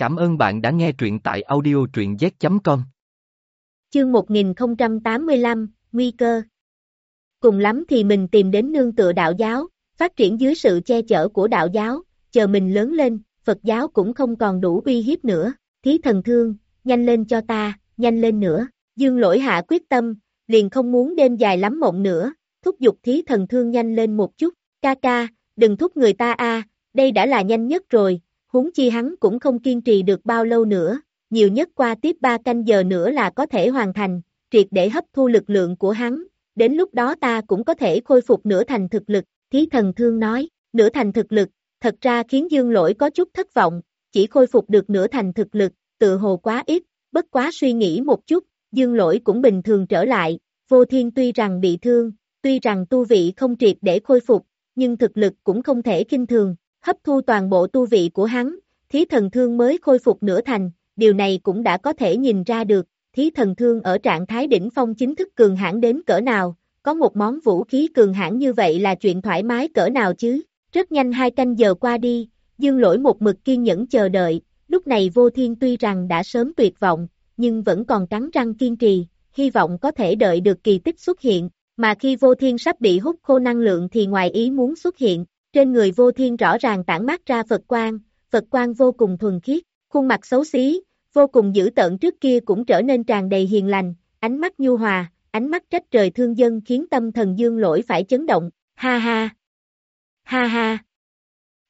Cảm ơn bạn đã nghe truyện tại audio truyện z.com. Chương 1085, Nguy cơ. Cùng lắm thì mình tìm đến nương tựa đạo giáo, phát triển dưới sự che chở của đạo giáo, chờ mình lớn lên, Phật giáo cũng không còn đủ uy hiếp nữa, thí thần thương, nhanh lên cho ta, nhanh lên nữa, dương lỗi hạ quyết tâm, liền không muốn đêm dài lắm mộng nữa, thúc giục thí thần thương nhanh lên một chút, ca ca, đừng thúc người ta a đây đã là nhanh nhất rồi, huống chi hắn cũng không kiên trì được bao lâu nữa, nhiều nhất qua tiếp 3 canh giờ nữa là có thể hoàn thành, triệt để hấp thu lực lượng của hắn, đến lúc đó ta cũng có thể khôi phục nửa thành thực lực, thí thần thương nói, nửa thành thực lực, thật ra khiến dương lỗi có chút thất vọng, chỉ khôi phục được nửa thành thực lực, tự hồ quá ít, bất quá suy nghĩ một chút, dương lỗi cũng bình thường trở lại, vô thiên tuy rằng bị thương, tuy rằng tu vị không triệt để khôi phục, nhưng thực lực cũng không thể kinh thường, hấp thu toàn bộ tu vị của hắn, thí thần thương mới khôi phục nửa thành, điều này cũng đã có thể nhìn ra được, thí thần thương ở trạng thái đỉnh phong chính thức cường hãn đến cỡ nào, có một món vũ khí cường hãn như vậy là chuyện thoải mái cỡ nào chứ, rất nhanh hai canh giờ qua đi, dương lỗi một mực kiên nhẫn chờ đợi, lúc này vô thiên tuy rằng đã sớm tuyệt vọng, nhưng vẫn còn cắn răng kiên trì, hy vọng có thể đợi được kỳ tích xuất hiện, mà khi vô thiên sắp bị hút khô năng lượng thì ngoài ý muốn xuất hiện, trên người vô thiên rõ ràng tản mát ra Phật quang, Phật quang vô cùng thuần khiết, khuôn mặt xấu xí, vô cùng dữ tợn trước kia cũng trở nên tràn đầy hiền lành, ánh mắt nhu hòa, ánh mắt trách trời thương dân khiến tâm thần dương lỗi phải chấn động, ha ha, ha ha,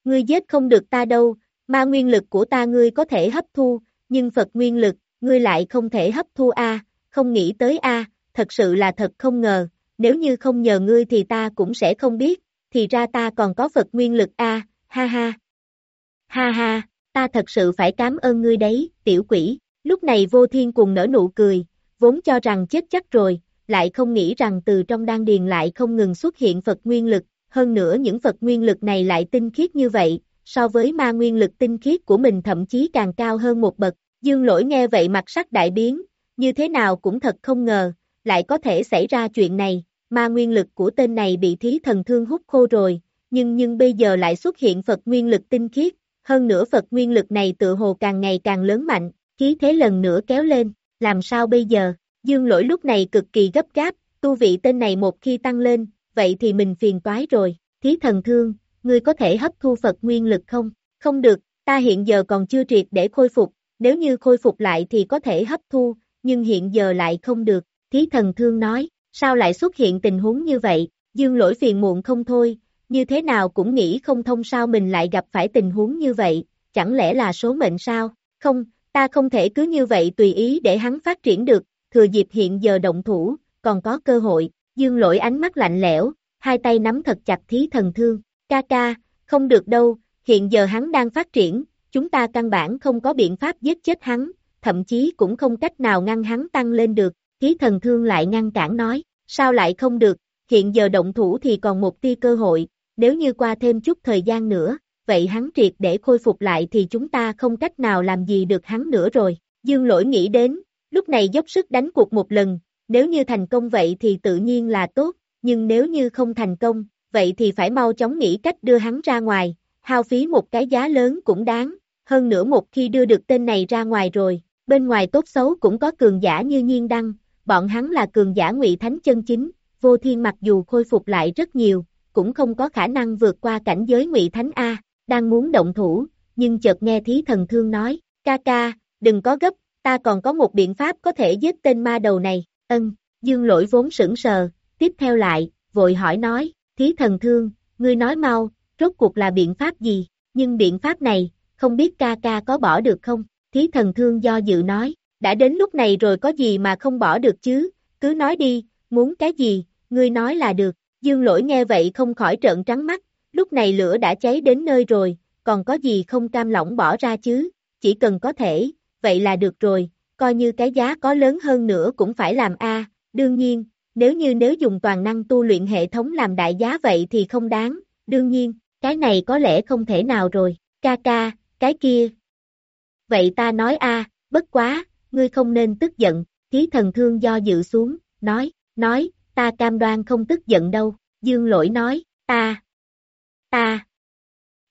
ngươi giết không được ta đâu, ma nguyên lực của ta ngươi có thể hấp thu, nhưng Phật nguyên lực, ngươi lại không thể hấp thu a, không nghĩ tới a, thật sự là thật không ngờ, nếu như không nhờ ngươi thì ta cũng sẽ không biết, thì ra ta còn có Phật nguyên lực a, ha ha. Ha ha, ta thật sự phải cảm ơn ngươi đấy, tiểu quỷ, lúc này vô thiên cùng nở nụ cười, vốn cho rằng chết chắc rồi, lại không nghĩ rằng từ trong đan điền lại không ngừng xuất hiện Phật nguyên lực, hơn nữa những Phật nguyên lực này lại tinh khiết như vậy, so với ma nguyên lực tinh khiết của mình thậm chí càng cao hơn một bậc, dương lỗi nghe vậy mặt sắc đại biến, như thế nào cũng thật không ngờ, lại có thể xảy ra chuyện này, ma nguyên lực của tên này bị thí thần thương hút khô rồi, nhưng nhưng bây giờ lại xuất hiện Phật nguyên lực tinh khiết, hơn nữa Phật nguyên lực này tự hồ càng ngày càng lớn mạnh, khí thế lần nữa kéo lên, làm sao bây giờ, dương lỗi lúc này cực kỳ gấp gáp, tu vị tên này một khi tăng lên, vậy thì mình phiền toái rồi, thí thần thương, ngươi có thể hấp thu Phật nguyên lực không? Không được, ta hiện giờ còn chưa triệt để khôi phục, nếu như khôi phục lại thì có thể hấp thu, nhưng hiện giờ lại không được, thí thần thương nói, sao lại xuất hiện tình huống như vậy, dương lỗi phiền muộn không thôi, như thế nào cũng nghĩ không thông sao mình lại gặp phải tình huống như vậy, chẳng lẽ là số mệnh sao, không, ta không thể cứ như vậy tùy ý để hắn phát triển được, thừa dịp hiện giờ động thủ, còn có cơ hội, dương lỗi ánh mắt lạnh lẽo, hai tay nắm thật chặt thí thần thương, ca ca, không được đâu, hiện giờ hắn đang phát triển, chúng ta căn bản không có biện pháp giết chết hắn, thậm chí cũng không cách nào ngăn hắn tăng lên được, thí thần thương lại ngăn cản nói, sao lại không được, hiện giờ động thủ thì còn một tia cơ hội, nếu như qua thêm chút thời gian nữa, vậy hắn triệt để khôi phục lại thì chúng ta không cách nào làm gì được hắn nữa rồi. Dương lỗi nghĩ đến, lúc này dốc sức đánh cuộc một lần, nếu như thành công vậy thì tự nhiên là tốt, nhưng nếu như không thành công, vậy thì phải mau chóng nghĩ cách đưa hắn ra ngoài, hao phí một cái giá lớn cũng đáng, hơn nữa một khi đưa được tên này ra ngoài rồi, bên ngoài tốt xấu cũng có cường giả như nhiên đăng, bọn hắn là cường giả ngụy thánh chân chính, vô thiên mặc dù khôi phục lại rất nhiều, cũng không có khả năng vượt qua cảnh giới ngụy thánh A, đang muốn động thủ, nhưng chợt nghe thí thần thương nói, ca ca, đừng có gấp, ta còn có một biện pháp có thể giết tên ma đầu này, ân, dương lỗi vốn sững sờ, tiếp theo lại, vội hỏi nói, thí thần thương, ngươi nói mau, rốt cuộc là biện pháp gì, nhưng biện pháp này, không biết ca ca có bỏ được không, thí thần thương do dự nói, đã đến lúc này rồi có gì mà không bỏ được chứ, cứ nói đi, muốn cái gì, ngươi nói là được, dương lỗi nghe vậy không khỏi trợn trắng mắt, lúc này lửa đã cháy đến nơi rồi, còn có gì không cam lỏng bỏ ra chứ, chỉ cần có thể, vậy là được rồi, coi như cái giá có lớn hơn nữa cũng phải làm A, đương nhiên, nếu như nếu dùng toàn năng tu luyện hệ thống làm đại giá vậy thì không đáng, đương nhiên, cái này có lẽ không thể nào rồi, ca ca, cái kia. Vậy ta nói a, bất quá, ngươi không nên tức giận, thí thần thương do dự xuống, nói, nói, ta cam đoan không tức giận đâu, dương lỗi nói, ta, ta.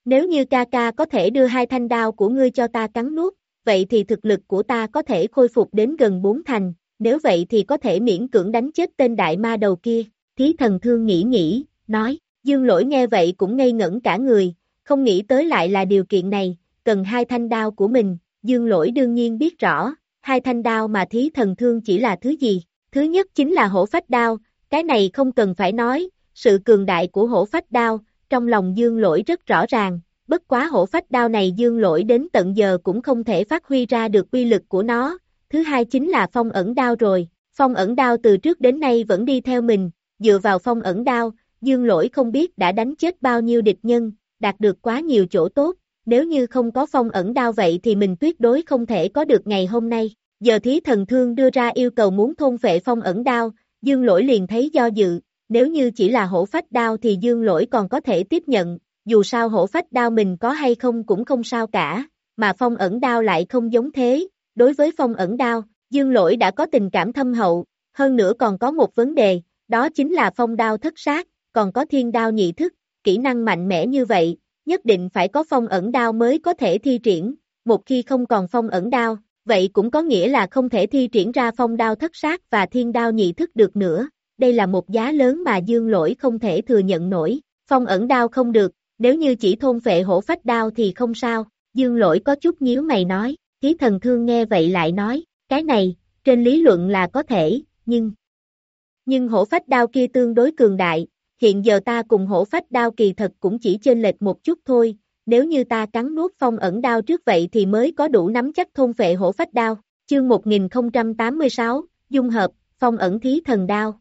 Nếu như ca ca có thể đưa hai thanh đao của ngươi cho ta cắn nuốt, vậy thì thực lực của ta có thể khôi phục đến gần bốn thành, nếu vậy thì có thể miễn cưỡng đánh chết tên đại ma đầu kia, thí thần thương nghĩ nghĩ, nói, dương lỗi nghe vậy cũng ngây ngẩn cả người, không nghĩ tới lại là điều kiện này, cần hai thanh đao của mình, dương lỗi đương nhiên biết rõ, hai thanh đao mà thí thần thương chỉ là thứ gì, thứ nhất chính là hổ phách đao, cái này không cần phải nói, sự cường đại của hổ phách đao, trong lòng dương lỗi rất rõ ràng, bất quá hổ phách đao này dương lỗi đến tận giờ cũng không thể phát huy ra được uy lực của nó, thứ hai chính là phong ẩn đao rồi, phong ẩn đao từ trước đến nay vẫn đi theo mình, dựa vào phong ẩn đao, dương lỗi không biết đã đánh chết bao nhiêu địch nhân, đạt được quá nhiều chỗ tốt, nếu như không có phong ẩn đao vậy thì mình tuyệt đối không thể có được ngày hôm nay. Giờ thí thần thương đưa ra yêu cầu muốn thôn vệ phong ẩn đao, dương lỗi liền thấy do dự, nếu như chỉ là hổ phách đao thì dương lỗi còn có thể tiếp nhận, dù sao hổ phách đao mình có hay không cũng không sao cả, mà phong ẩn đao lại không giống thế, đối với phong ẩn đao, dương lỗi đã có tình cảm thâm hậu, hơn nữa còn có một vấn đề, đó chính là phong đao thất sát, còn có thiên đao nhị thức, kỹ năng mạnh mẽ như vậy, nhất định phải có phong ẩn đao mới có thể thi triển, một khi không còn phong ẩn đao, vậy cũng có nghĩa là không thể thi triển ra phong đao thất sát và thiên đao nhị thức được nữa, đây là một giá lớn mà dương lỗi không thể thừa nhận nổi, phong ẩn đao không được, nếu như chỉ thôn phệ hổ phách đao thì không sao, dương lỗi có chút nhíu mày nói, Khí thần thương nghe vậy lại nói, cái này, trên lý luận là có thể, nhưng... Nhưng hổ phách đao kia tương đối cường đại, hiện giờ ta cùng hổ phách đao kỳ thật cũng chỉ trên lệch một chút thôi, nếu như ta cắn nuốt phong ẩn đao trước vậy thì mới có đủ nắm chắc thôn vệ hổ phách đao. Chương 1086, Dung hợp, phong ẩn thí thần đao.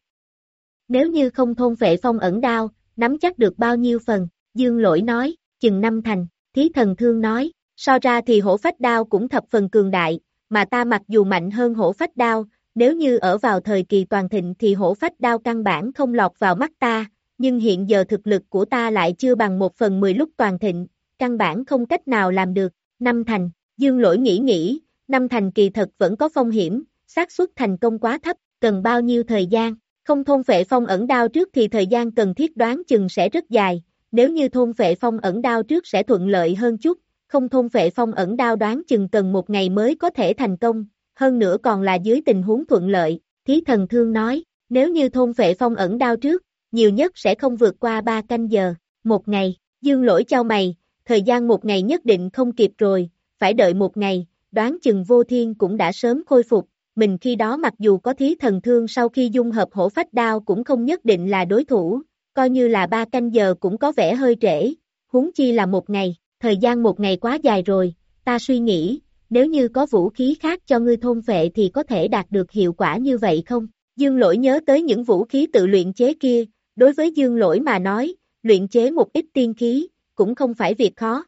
Nếu như không thôn vệ phong ẩn đao, nắm chắc được bao nhiêu phần, Dương lỗi nói, chừng năm thành, thí thần thương nói, so ra thì hổ phách đao cũng thập phần cường đại, mà ta mặc dù mạnh hơn hổ phách đao, nếu như ở vào thời kỳ toàn thịnh thì hổ phách đao căn bản không lọt vào mắt ta, nhưng hiện giờ thực lực của ta lại chưa bằng một phần mười lúc toàn thịnh, căn bản không cách nào làm được, năm thành, dương lỗi nghĩ nghĩ, năm thành kỳ thật vẫn có phong hiểm, xác suất thành công quá thấp, cần bao nhiêu thời gian, không thôn vệ phong ẩn đao trước thì thời gian cần thiết đoán chừng sẽ rất dài, nếu như thôn vệ phong ẩn đao trước sẽ thuận lợi hơn chút, không thôn vệ phong ẩn đao đoán chừng cần một ngày mới có thể thành công, hơn nữa còn là dưới tình huống thuận lợi, thí thần thương nói, nếu như thôn vệ phong ẩn đao trước, nhiều nhất sẽ không vượt qua 3 canh giờ, một ngày, dương lỗi cho mày, thời gian một ngày nhất định không kịp rồi, phải đợi một ngày, đoán chừng vô thiên cũng đã sớm khôi phục, mình khi đó mặc dù có thí thần thương sau khi dung hợp hổ phách đao cũng không nhất định là đối thủ, coi như là ba canh giờ cũng có vẻ hơi trễ, huống chi là một ngày, thời gian một ngày quá dài rồi, ta suy nghĩ, nếu như có vũ khí khác cho ngươi thôn vệ thì có thể đạt được hiệu quả như vậy không? Dương lỗi nhớ tới những vũ khí tự luyện chế kia, đối với dương lỗi mà nói, luyện chế một ít tiên khí, cũng không phải việc khó.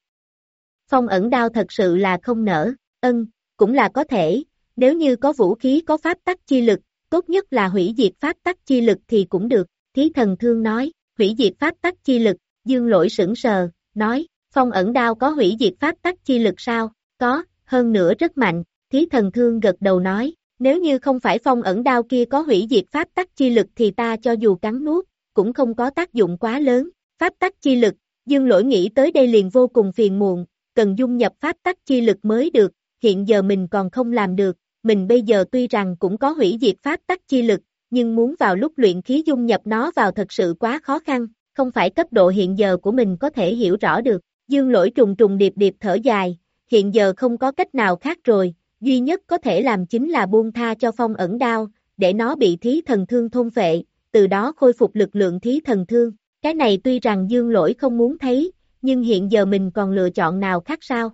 Phong ẩn đao thật sự là không nở, ân, cũng là có thể, nếu như có vũ khí có pháp tắc chi lực, tốt nhất là hủy diệt pháp tắc chi lực thì cũng được, thí thần thương nói, hủy diệt pháp tắc chi lực, dương lỗi sững sờ, nói, phong ẩn đao có hủy diệt pháp tắc chi lực sao, có, hơn nữa rất mạnh, thí thần thương gật đầu nói, nếu như không phải phong ẩn đao kia có hủy diệt pháp tắc chi lực thì ta cho dù cắn nuốt, cũng không có tác dụng quá lớn, pháp tắc chi lực, dương lỗi nghĩ tới đây liền vô cùng phiền muộn, cần dung nhập pháp tắc chi lực mới được, hiện giờ mình còn không làm được, mình bây giờ tuy rằng cũng có hủy diệt pháp tắc chi lực, nhưng muốn vào lúc luyện khí dung nhập nó vào thật sự quá khó khăn, không phải cấp độ hiện giờ của mình có thể hiểu rõ được. Dương lỗi trùng trùng điệp điệp thở dài, hiện giờ không có cách nào khác rồi, duy nhất có thể làm chính là buông tha cho phong ẩn đao, để nó bị thí thần thương thôn phệ, từ đó khôi phục lực lượng thí thần thương. Cái này tuy rằng dương lỗi không muốn thấy, nhưng hiện giờ mình còn lựa chọn nào khác sao?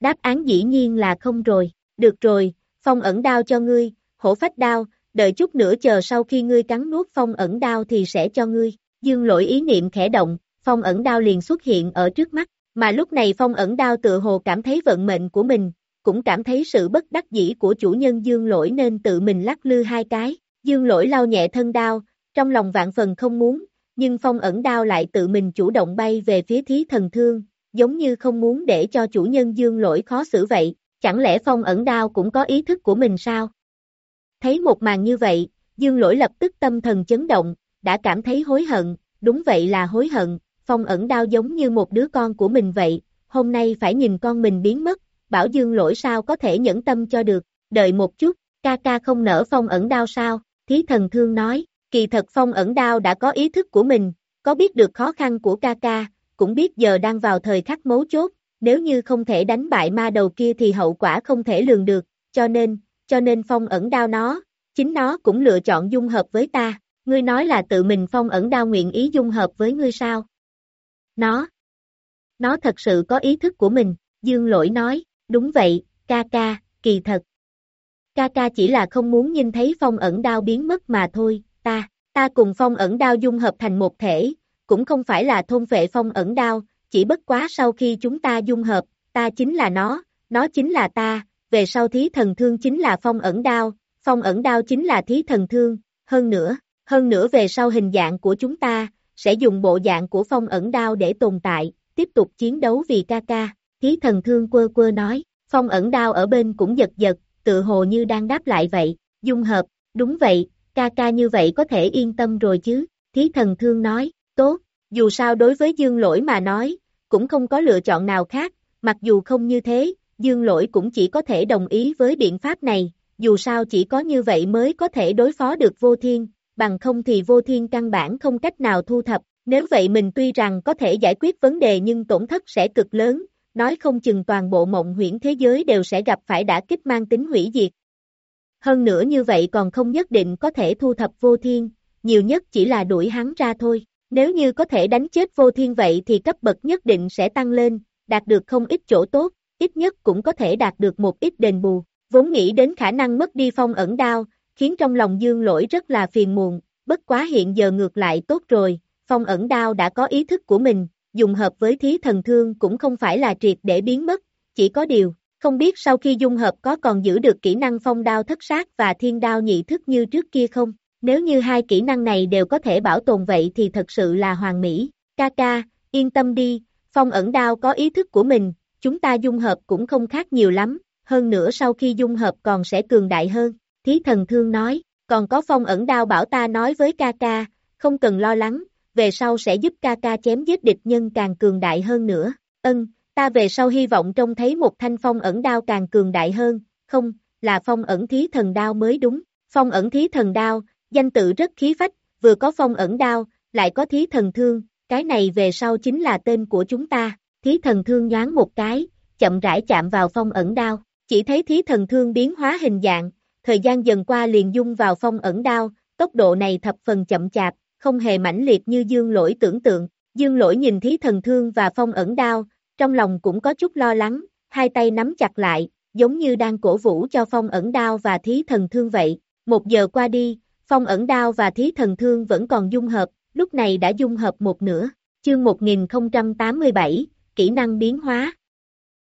Đáp án dĩ nhiên là không rồi, được rồi, phong ẩn đao cho ngươi, hổ phách đao, đợi chút nữa chờ sau khi ngươi cắn nuốt phong ẩn đao thì sẽ cho ngươi. Dương lỗi ý niệm khẽ động, phong ẩn đao liền xuất hiện ở trước mắt, mà lúc này phong ẩn đao tự hồ cảm thấy vận mệnh của mình, cũng cảm thấy sự bất đắc dĩ của chủ nhân dương lỗi nên tự mình lắc lư hai cái. Dương lỗi lau nhẹ thân đao, trong lòng vạn phần không muốn, nhưng phong ẩn đao lại tự mình chủ động bay về phía thí thần thương, giống như không muốn để cho chủ nhân dương lỗi khó xử vậy, chẳng lẽ phong ẩn đao cũng có ý thức của mình sao? Thấy một màn như vậy, dương lỗi lập tức tâm thần chấn động, đã cảm thấy hối hận, đúng vậy là hối hận, phong ẩn đao giống như một đứa con của mình vậy, hôm nay phải nhìn con mình biến mất, bảo dương lỗi sao có thể nhẫn tâm cho được, đợi một chút, ca ca không nở phong ẩn đao sao, thí thần thương nói, kỳ thật phong ẩn đao đã có ý thức của mình, có biết được khó khăn của ca ca, cũng biết giờ đang vào thời khắc mấu chốt, nếu như không thể đánh bại ma đầu kia thì hậu quả không thể lường được, cho nên, cho nên phong ẩn đao nó, chính nó cũng lựa chọn dung hợp với ta, ngươi nói là tự mình phong ẩn đao nguyện ý dung hợp với ngươi sao? Nó, nó thật sự có ý thức của mình, dương lỗi nói, đúng vậy, ca ca, kỳ thật. Ca ca chỉ là không muốn nhìn thấy phong ẩn đao biến mất mà thôi, ta, ta cùng phong ẩn đao dung hợp thành một thể, cũng không phải là thôn vệ phong ẩn đao, chỉ bất quá sau khi chúng ta dung hợp, ta chính là nó, nó chính là ta, về sau thí thần thương chính là phong ẩn đao, phong ẩn đao chính là thí thần thương, hơn nữa, hơn nữa về sau hình dạng của chúng ta, sẽ dùng bộ dạng của phong ẩn đao để tồn tại, tiếp tục chiến đấu vì ca ca, thí thần thương quơ quơ nói, phong ẩn đao ở bên cũng giật giật, tự hồ như đang đáp lại vậy, dung hợp, đúng vậy, ca ca như vậy có thể yên tâm rồi chứ, thí thần thương nói, tốt, dù sao đối với dương lỗi mà nói, cũng không có lựa chọn nào khác, mặc dù không như thế, dương lỗi cũng chỉ có thể đồng ý với biện pháp này, dù sao chỉ có như vậy mới có thể đối phó được vô thiên, bằng không thì vô thiên căn bản không cách nào thu thập, nếu vậy mình tuy rằng có thể giải quyết vấn đề nhưng tổn thất sẽ cực lớn, nói không chừng toàn bộ mộng huyễn thế giới đều sẽ gặp phải đả kích mang tính hủy diệt. Hơn nữa như vậy còn không nhất định có thể thu thập vô thiên, nhiều nhất chỉ là đuổi hắn ra thôi. Nếu như có thể đánh chết vô thiên vậy thì cấp bậc nhất định sẽ tăng lên, đạt được không ít chỗ tốt, ít nhất cũng có thể đạt được một ít đền bù. Vốn nghĩ đến khả năng mất đi phong ẩn đao, khiến trong lòng dương lỗi rất là phiền muộn, bất quá hiện giờ ngược lại tốt rồi, phong ẩn đao đã có ý thức của mình, dùng hợp với thí thần thương cũng không phải là triệt để biến mất, chỉ có điều, không biết sau khi dung hợp có còn giữ được kỹ năng phong đao thất sát và thiên đao nhị thức như trước kia không? Nếu như hai kỹ năng này đều có thể bảo tồn vậy thì thật sự là hoàn mỹ. Kaka, yên tâm đi, phong ẩn đao có ý thức của mình, chúng ta dung hợp cũng không khác nhiều lắm, hơn nữa sau khi dung hợp còn sẽ cường đại hơn. Thí thần thương nói, còn có phong ẩn đao bảo ta nói với Kaka, không cần lo lắng, về sau sẽ giúp Kaka chém giết địch nhân càng cường đại hơn nữa. Ân, ta về sau hy vọng trông thấy một thanh phong ẩn đao càng cường đại hơn, không, là phong ẩn thí thần đao mới đúng. Phong ẩn thí thần đao, danh tự rất khí phách, vừa có phong ẩn đao, lại có thí thần thương, cái này về sau chính là tên của chúng ta, thí thần thương nhoáng một cái, chậm rãi chạm vào phong ẩn đao, chỉ thấy thí thần thương biến hóa hình dạng, thời gian dần qua liền dung vào phong ẩn đao, tốc độ này thập phần chậm chạp, không hề mãnh liệt như dương lỗi tưởng tượng, dương lỗi nhìn thí thần thương và phong ẩn đao, trong lòng cũng có chút lo lắng, hai tay nắm chặt lại, giống như đang cổ vũ cho phong ẩn đao và thí thần thương vậy, một giờ qua đi, Phong ẩn đao và thí thần thương vẫn còn dung hợp, lúc này đã dung hợp một nửa. Chương 1087, kỹ năng biến hóa.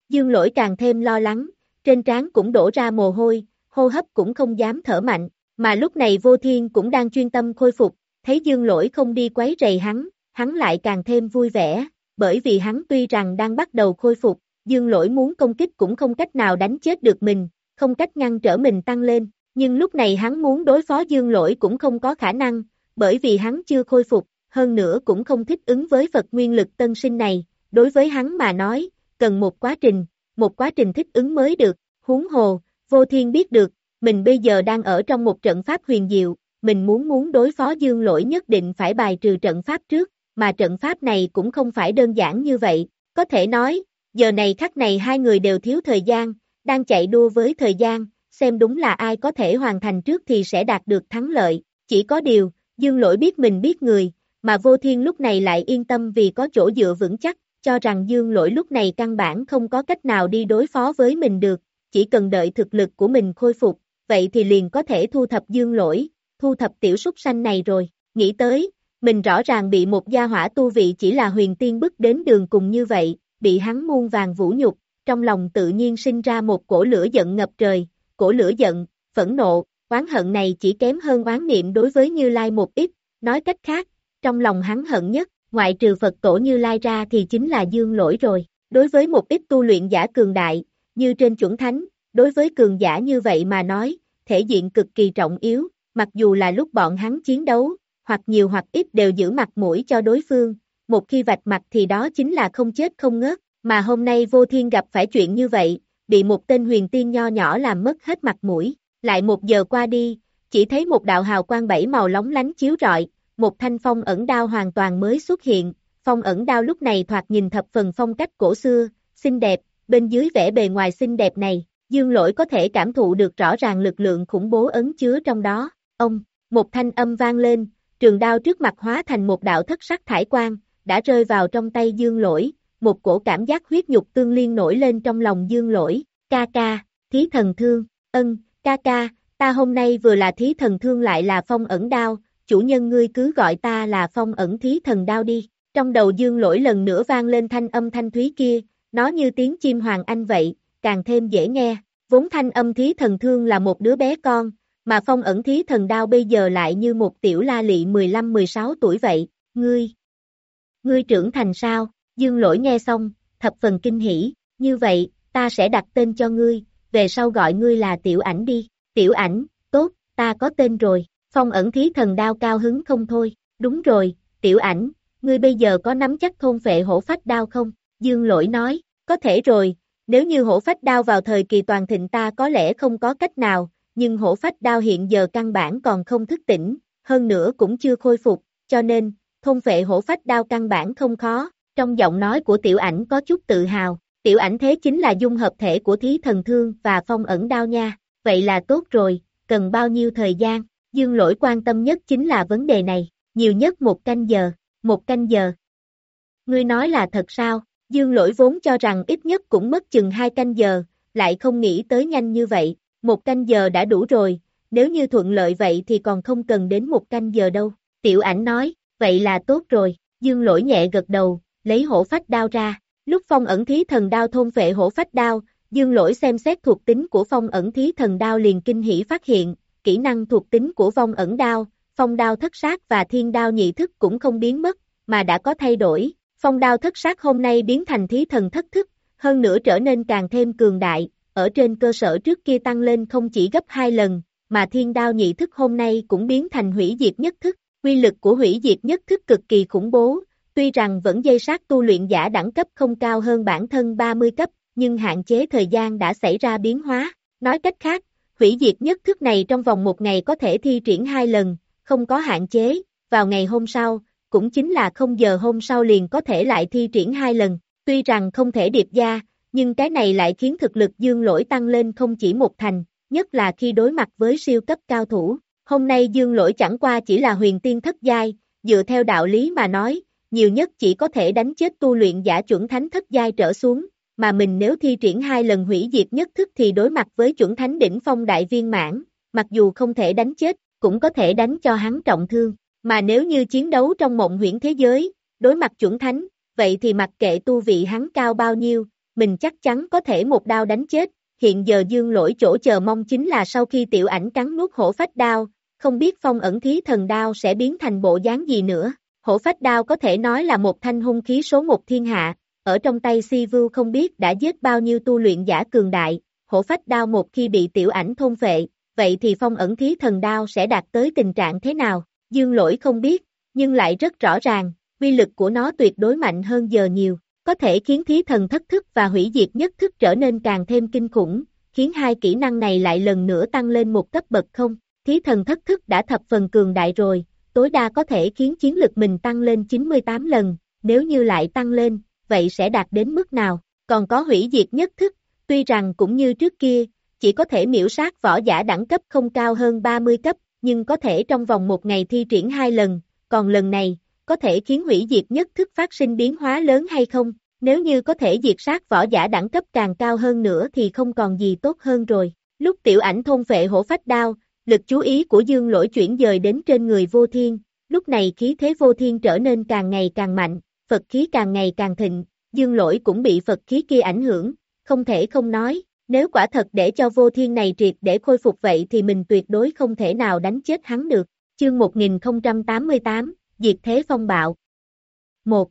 Dương lỗi càng thêm lo lắng, trên trán cũng đổ ra mồ hôi, hô hấp cũng không dám thở mạnh, mà lúc này vô thiên cũng đang chuyên tâm khôi phục, thấy dương lỗi không đi quấy rầy hắn, hắn lại càng thêm vui vẻ, bởi vì hắn tuy rằng đang bắt đầu khôi phục, dương lỗi muốn công kích cũng không cách nào đánh chết được mình, không cách ngăn trở mình tăng lên, nhưng lúc này hắn muốn đối phó dương lỗi cũng không có khả năng, bởi vì hắn chưa khôi phục, hơn nữa cũng không thích ứng với Phật nguyên lực tân sinh này, đối với hắn mà nói, cần một quá trình, một quá trình thích ứng mới được, huống hồ, vô thiên biết được, mình bây giờ đang ở trong một trận pháp huyền diệu, mình muốn muốn đối phó dương lỗi nhất định phải bài trừ trận pháp trước, mà trận pháp này cũng không phải đơn giản như vậy, có thể nói, giờ này khắc này hai người đều thiếu thời gian, đang chạy đua với thời gian, xem đúng là ai có thể hoàn thành trước thì sẽ đạt được thắng lợi, chỉ có điều, dương lỗi biết mình biết người, mà vô thiên lúc này lại yên tâm vì có chỗ dựa vững chắc, cho rằng dương lỗi lúc này căn bản không có cách nào đi đối phó với mình được, chỉ cần đợi thực lực của mình khôi phục, vậy thì liền có thể thu thập dương lỗi, thu thập tiểu súc sanh này rồi, nghĩ tới, mình rõ ràng bị một gia hỏa tu vị chỉ là huyền tiên bước đến đường cùng như vậy, bị hắn muôn vàng vũ nhục, trong lòng tự nhiên sinh ra một cổ lửa giận ngập trời, cổ lửa giận, phẫn nộ, oán hận này chỉ kém hơn oán niệm đối với Như Lai một ít, nói cách khác, trong lòng hắn hận nhất, ngoại trừ Phật tổ Như Lai ra thì chính là dương lỗi rồi. Đối với một ít tu luyện giả cường đại, như trên chuẩn thánh, đối với cường giả như vậy mà nói, thể diện cực kỳ trọng yếu, mặc dù là lúc bọn hắn chiến đấu, hoặc nhiều hoặc ít đều giữ mặt mũi cho đối phương, một khi vạch mặt thì đó chính là không chết không ngớt, mà hôm nay vô thiên gặp phải chuyện như vậy, bị một tên huyền tiên nho nhỏ làm mất hết mặt mũi. Lại một giờ qua đi, chỉ thấy một đạo hào quang bảy màu lóng lánh chiếu rọi, một thanh phong ẩn đao hoàn toàn mới xuất hiện, phong ẩn đao lúc này thoạt nhìn thập phần phong cách cổ xưa, xinh đẹp, bên dưới vẻ bề ngoài xinh đẹp này, dương lỗi có thể cảm thụ được rõ ràng lực lượng khủng bố ấn chứa trong đó, ông, một thanh âm vang lên, trường đao trước mặt hóa thành một đạo thất sắc thải quang, đã rơi vào trong tay dương lỗi, một cổ cảm giác huyết nhục tương liên nổi lên trong lòng dương lỗi, ca ca, thí thần thương, ân, ca ca, ta hôm nay vừa là thí thần thương lại là phong ẩn đao, chủ nhân ngươi cứ gọi ta là phong ẩn thí thần đao đi, trong đầu dương lỗi lần nữa vang lên thanh âm thanh thúy kia, nó như tiếng chim hoàng anh vậy, càng thêm dễ nghe, vốn thanh âm thí thần thương là một đứa bé con, mà phong ẩn thí thần đao bây giờ lại như một tiểu la lị 15-16 tuổi vậy, ngươi, ngươi trưởng thành sao, dương lỗi nghe xong, thập phần kinh hỉ, như vậy, ta sẽ đặt tên cho ngươi, về sau gọi ngươi là tiểu ảnh đi, tiểu ảnh, tốt, ta có tên rồi, phong ẩn thí thần đao cao hứng không thôi, đúng rồi, tiểu ảnh, ngươi bây giờ có nắm chắc thôn phệ hổ phách đao không? Dương lỗi nói, có thể rồi, nếu như hổ phách đao vào thời kỳ toàn thịnh ta có lẽ không có cách nào, nhưng hổ phách đao hiện giờ căn bản còn không thức tỉnh, hơn nữa cũng chưa khôi phục, cho nên, thôn phệ hổ phách đao căn bản không khó, trong giọng nói của tiểu ảnh có chút tự hào, tiểu ảnh thế chính là dung hợp thể của thí thần thương và phong ẩn đao nha, vậy là tốt rồi, cần bao nhiêu thời gian, dương lỗi quan tâm nhất chính là vấn đề này, nhiều nhất một canh giờ, một canh giờ. Ngươi nói là thật sao, dương lỗi vốn cho rằng ít nhất cũng mất chừng hai canh giờ, lại không nghĩ tới nhanh như vậy, một canh giờ đã đủ rồi, nếu như thuận lợi vậy thì còn không cần đến một canh giờ đâu, tiểu ảnh nói, vậy là tốt rồi, dương lỗi nhẹ gật đầu, lấy hổ phách đao ra, lúc phong ẩn thí thần đao thôn phệ hổ phách đao, dương lỗi xem xét thuộc tính của phong ẩn thí thần đao liền kinh hỉ phát hiện, kỹ năng thuộc tính của phong ẩn đao, phong đao thất sát và thiên đao nhị thức cũng không biến mất, mà đã có thay đổi, phong đao thất sát hôm nay biến thành thí thần thất thức, hơn nữa trở nên càng thêm cường đại, ở trên cơ sở trước kia tăng lên không chỉ gấp hai lần, mà thiên đao nhị thức hôm nay cũng biến thành hủy diệt nhất thức, quy lực của hủy diệt nhất thức cực kỳ khủng bố, tuy rằng vẫn dây sát tu luyện giả đẳng cấp không cao hơn bản thân 30 cấp, nhưng hạn chế thời gian đã xảy ra biến hóa, nói cách khác, hủy diệt nhất thức này trong vòng một ngày có thể thi triển hai lần, không có hạn chế, vào ngày hôm sau, cũng chính là không giờ hôm sau liền có thể lại thi triển hai lần, tuy rằng không thể điệp gia, nhưng cái này lại khiến thực lực dương lỗi tăng lên không chỉ một thành, nhất là khi đối mặt với siêu cấp cao thủ. Hôm nay dương lỗi chẳng qua chỉ là huyền tiên thất giai, dựa theo đạo lý mà nói, nhiều nhất chỉ có thể đánh chết tu luyện giả chuẩn thánh thất giai trở xuống, mà mình nếu thi triển hai lần hủy diệt nhất thức thì đối mặt với chuẩn thánh đỉnh phong đại viên mãn, mặc dù không thể đánh chết, cũng có thể đánh cho hắn trọng thương. Mà nếu như chiến đấu trong mộng huyễn thế giới, đối mặt chuẩn thánh, vậy thì mặc kệ tu vị hắn cao bao nhiêu, mình chắc chắn có thể một đao đánh chết. Hiện giờ dương lỗi chỗ chờ mong chính là sau khi tiểu ảnh cắn nuốt hổ phách đao, không biết phong ẩn thí thần đao sẽ biến thành bộ dáng gì nữa. Hổ phách đao có thể nói là một thanh hung khí số một thiên hạ, ở trong tay si vưu không biết đã giết bao nhiêu tu luyện giả cường đại, hổ phách đao một khi bị tiểu ảnh thôn phệ, vậy thì phong ẩn thí thần đao sẽ đạt tới tình trạng thế nào? Dương lỗi không biết, nhưng lại rất rõ ràng, uy lực của nó tuyệt đối mạnh hơn giờ nhiều, có thể khiến thí thần thất thức và hủy diệt nhất thức trở nên càng thêm kinh khủng, khiến hai kỹ năng này lại lần nữa tăng lên một cấp bậc không, thí thần thất thức đã thập phần cường đại rồi, tối đa có thể khiến chiến lực mình tăng lên 98 lần, nếu như lại tăng lên, vậy sẽ đạt đến mức nào, còn có hủy diệt nhất thức, tuy rằng cũng như trước kia, chỉ có thể miễu sát võ giả đẳng cấp không cao hơn 30 cấp, nhưng có thể trong vòng một ngày thi triển hai lần, còn lần này, có thể khiến hủy diệt nhất thức phát sinh biến hóa lớn hay không, nếu như có thể diệt sát võ giả đẳng cấp càng cao hơn nữa thì không còn gì tốt hơn rồi. Lúc tiểu ảnh thôn vệ hổ phách đao, lực chú ý của dương lỗi chuyển dời đến trên người vô thiên, lúc này khí thế vô thiên trở nên càng ngày càng mạnh, Phật khí càng ngày càng thịnh, dương lỗi cũng bị Phật khí kia ảnh hưởng, không thể không nói, nếu quả thật để cho vô thiên này triệt để khôi phục vậy thì mình tuyệt đối không thể nào đánh chết hắn được. Chương 1088, Diệt Thế Phong Bạo 1.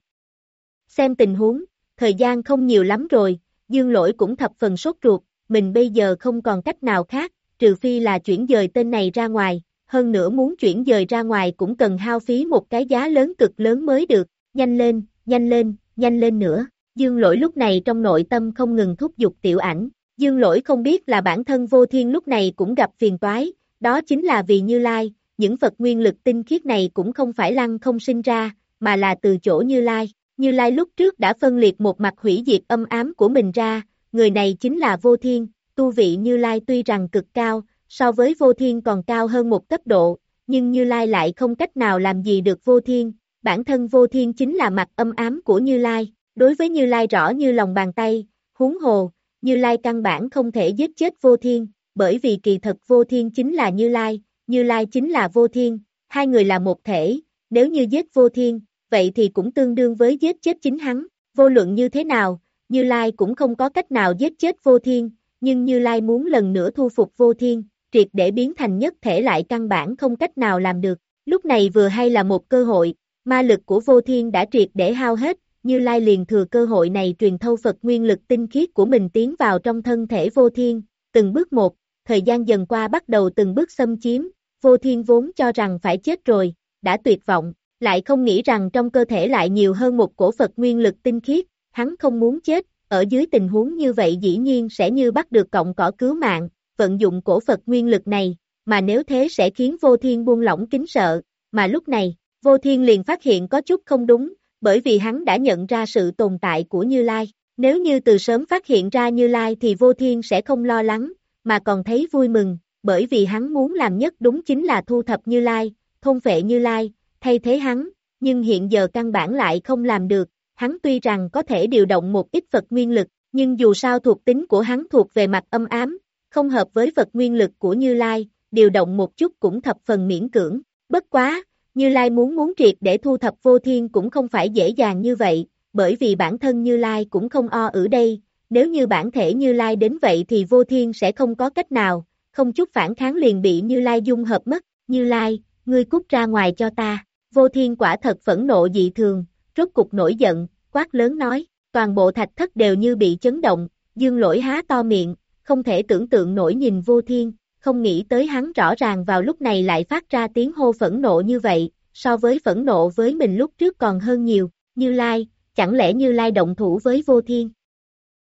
Xem tình huống, thời gian không nhiều lắm rồi, dương lỗi cũng thập phần sốt ruột, mình bây giờ không còn cách nào khác, trừ phi là chuyển dời tên này ra ngoài, hơn nữa muốn chuyển dời ra ngoài cũng cần hao phí một cái giá lớn cực lớn mới được, nhanh lên, nhanh lên, nhanh lên nữa. Dương lỗi lúc này trong nội tâm không ngừng thúc giục tiểu ảnh, Dương lỗi không biết là bản thân vô thiên lúc này cũng gặp phiền toái, đó chính là vì Như Lai, những Phật nguyên lực tinh khiết này cũng không phải lăng không sinh ra, mà là từ chỗ Như Lai. Như Lai lúc trước đã phân liệt một mặt hủy diệt âm ám của mình ra, người này chính là vô thiên, tu vị Như Lai tuy rằng cực cao, so với vô thiên còn cao hơn một cấp độ, nhưng Như Lai lại không cách nào làm gì được vô thiên, bản thân vô thiên chính là mặt âm ám của Như Lai, đối với Như Lai rõ như lòng bàn tay, huống hồ, Như Lai căn bản không thể giết chết vô thiên, bởi vì kỳ thật vô thiên chính là Như Lai, như Lai chính là vô thiên, hai người là một thể, nếu như giết vô thiên, vậy thì cũng tương đương với giết chết chính hắn, vô luận như thế nào, Như Lai cũng không có cách nào giết chết vô thiên, nhưng Như Lai muốn lần nữa thu phục vô thiên, triệt để biến thành nhất thể lại căn bản không cách nào làm được, lúc này vừa hay là một cơ hội, ma lực của vô thiên đã triệt để hao hết, Như Lai liền thừa cơ hội này truyền thâu Phật nguyên lực tinh khiết của mình tiến vào trong thân thể vô thiên, từng bước một, thời gian dần qua bắt đầu từng bước xâm chiếm, vô thiên vốn cho rằng phải chết rồi, đã tuyệt vọng, lại không nghĩ rằng trong cơ thể lại nhiều hơn một cổ Phật nguyên lực tinh khiết, hắn không muốn chết, ở dưới tình huống như vậy dĩ nhiên sẽ như bắt được cọng cỏ cứu mạng, vận dụng cổ Phật nguyên lực này, mà nếu thế sẽ khiến vô thiên buông lỏng kính sợ, mà lúc này, vô thiên liền phát hiện có chút không đúng, bởi vì hắn đã nhận ra sự tồn tại của Như Lai. Nếu như từ sớm phát hiện ra Như Lai thì vô thiên sẽ không lo lắng, mà còn thấy vui mừng, bởi vì hắn muốn làm nhất đúng chính là thu thập Như Lai, thôn phệ Như Lai, thay thế hắn, nhưng hiện giờ căn bản lại không làm được, hắn tuy rằng có thể điều động một ít Phật nguyên lực, nhưng dù sao thuộc tính của hắn thuộc về mặt âm ám, không hợp với Phật nguyên lực của Như Lai, điều động một chút cũng thập phần miễn cưỡng, bất quá, Như Lai muốn muốn triệt để thu thập vô thiên cũng không phải dễ dàng như vậy, bởi vì bản thân Như Lai cũng không o ở đây, nếu như bản thể Như Lai đến vậy thì vô thiên sẽ không có cách nào, không chút phản kháng liền bị Như Lai dung hợp mất, Như Lai, ngươi cút ra ngoài cho ta, vô thiên quả thật phẫn nộ dị thường, rốt cục nổi giận, quát lớn nói, toàn bộ thạch thất đều như bị chấn động, dương lỗi há to miệng, không thể tưởng tượng nổi nhìn vô thiên, không nghĩ tới hắn rõ ràng vào lúc này lại phát ra tiếng hô phẫn nộ như vậy, so với phẫn nộ với mình lúc trước còn hơn nhiều, Như Lai, chẳng lẽ Như Lai động thủ với vô thiên?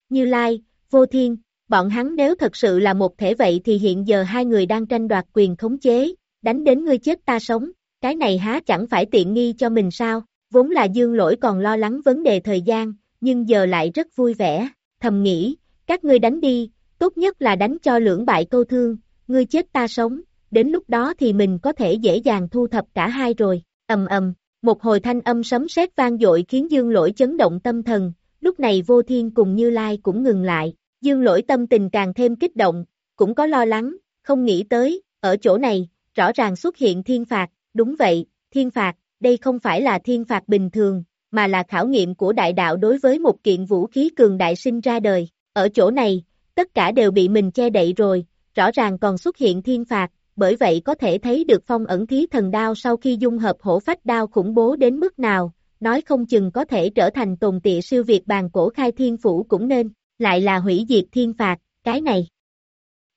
Như Lai, vô thiên, bọn hắn nếu thật sự là một thể vậy thì hiện giờ hai người đang tranh đoạt quyền khống chế, đánh đến ngươi chết ta sống, cái này há chẳng phải tiện nghi cho mình sao, vốn là dương lỗi còn lo lắng vấn đề thời gian, nhưng giờ lại rất vui vẻ, thầm nghĩ, các ngươi đánh đi, tốt nhất là đánh cho lưỡng bại câu thương, ngươi chết ta sống, đến lúc đó thì mình có thể dễ dàng thu thập cả hai rồi, ầm ầm, một hồi thanh âm sấm sét vang dội khiến dương lỗi chấn động tâm thần, lúc này vô thiên cùng Như Lai cũng ngừng lại, dương lỗi tâm tình càng thêm kích động, cũng có lo lắng, không nghĩ tới, ở chỗ này, rõ ràng xuất hiện thiên phạt, đúng vậy, thiên phạt, đây không phải là thiên phạt bình thường, mà là khảo nghiệm của đại đạo đối với một kiện vũ khí cường đại sinh ra đời, ở chỗ này, tất cả đều bị mình che đậy rồi, rõ ràng còn xuất hiện thiên phạt, bởi vậy có thể thấy được phong ẩn thí thần đao sau khi dung hợp hổ phách đao khủng bố đến mức nào, nói không chừng có thể trở thành tồn tịa siêu việt bàn cổ khai thiên phủ cũng nên, lại là hủy diệt thiên phạt, cái này.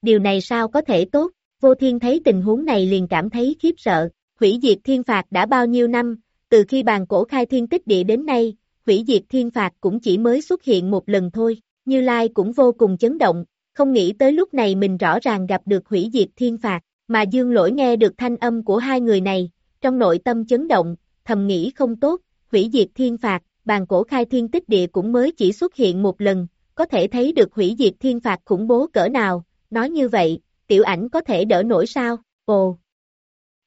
Điều này sao có thể tốt, vô thiên thấy tình huống này liền cảm thấy khiếp sợ, hủy diệt thiên phạt đã bao nhiêu năm, từ khi bàn cổ khai thiên tích địa đến nay, hủy diệt thiên phạt cũng chỉ mới xuất hiện một lần thôi, Như Lai cũng vô cùng chấn động, không nghĩ tới lúc này mình rõ ràng gặp được hủy diệt thiên phạt, mà Dương Lỗi nghe được thanh âm của hai người này, trong nội tâm chấn động, thầm nghĩ không tốt, hủy diệt thiên phạt, bàn cổ khai thiên tích địa cũng mới chỉ xuất hiện một lần, có thể thấy được hủy diệt thiên phạt khủng bố cỡ nào, nói như vậy, tiểu ảnh có thể đỡ nổi sao, ồ.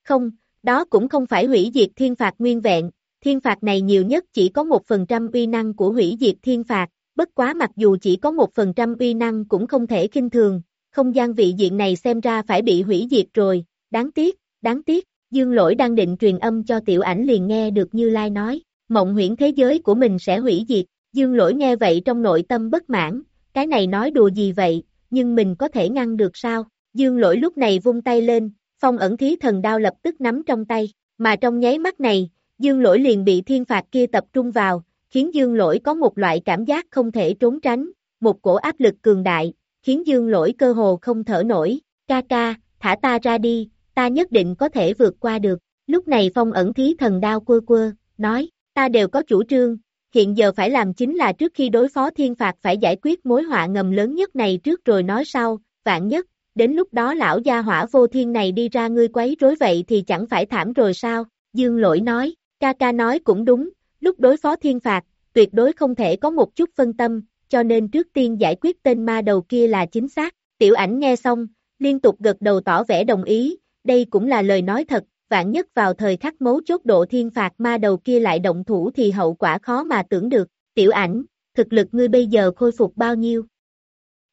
Không, đó cũng không phải hủy diệt thiên phạt nguyên vẹn, thiên phạt này nhiều nhất chỉ có một phần trăm uy năng của hủy diệt thiên phạt, bất quá mặc dù chỉ có một phần trăm uy năng cũng không thể kinh thường, không gian vị diện này xem ra phải bị hủy diệt rồi, đáng tiếc, đáng tiếc, dương lỗi đang định truyền âm cho tiểu ảnh liền nghe được Như Lai nói, mộng huyễn thế giới của mình sẽ hủy diệt, dương lỗi nghe vậy trong nội tâm bất mãn, cái này nói đùa gì vậy, nhưng mình có thể ngăn được sao, dương lỗi lúc này vung tay lên, phong ẩn thí thần đao lập tức nắm trong tay, mà trong nháy mắt này, dương lỗi liền bị thiên phạt kia tập trung vào, khiến dương lỗi có một loại cảm giác không thể trốn tránh, một cổ áp lực cường đại, khiến dương lỗi cơ hồ không thở nổi, ca ca, thả ta ra đi, ta nhất định có thể vượt qua được, lúc này phong ẩn thí thần đao quơ quơ, nói, ta đều có chủ trương, hiện giờ phải làm chính là trước khi đối phó thiên phạt phải giải quyết mối họa ngầm lớn nhất này trước rồi nói sau, vạn nhất, đến lúc đó lão gia hỏa vô thiên này đi ra ngươi quấy rối vậy thì chẳng phải thảm rồi sao, dương lỗi nói, ca ca nói cũng đúng, lúc đối phó thiên phạt, tuyệt đối không thể có một chút phân tâm, cho nên trước tiên giải quyết tên ma đầu kia là chính xác, tiểu ảnh nghe xong, liên tục gật đầu tỏ vẻ đồng ý, đây cũng là lời nói thật, vạn nhất vào thời khắc mấu chốt độ thiên phạt ma đầu kia lại động thủ thì hậu quả khó mà tưởng được, tiểu ảnh, thực lực ngươi bây giờ khôi phục bao nhiêu?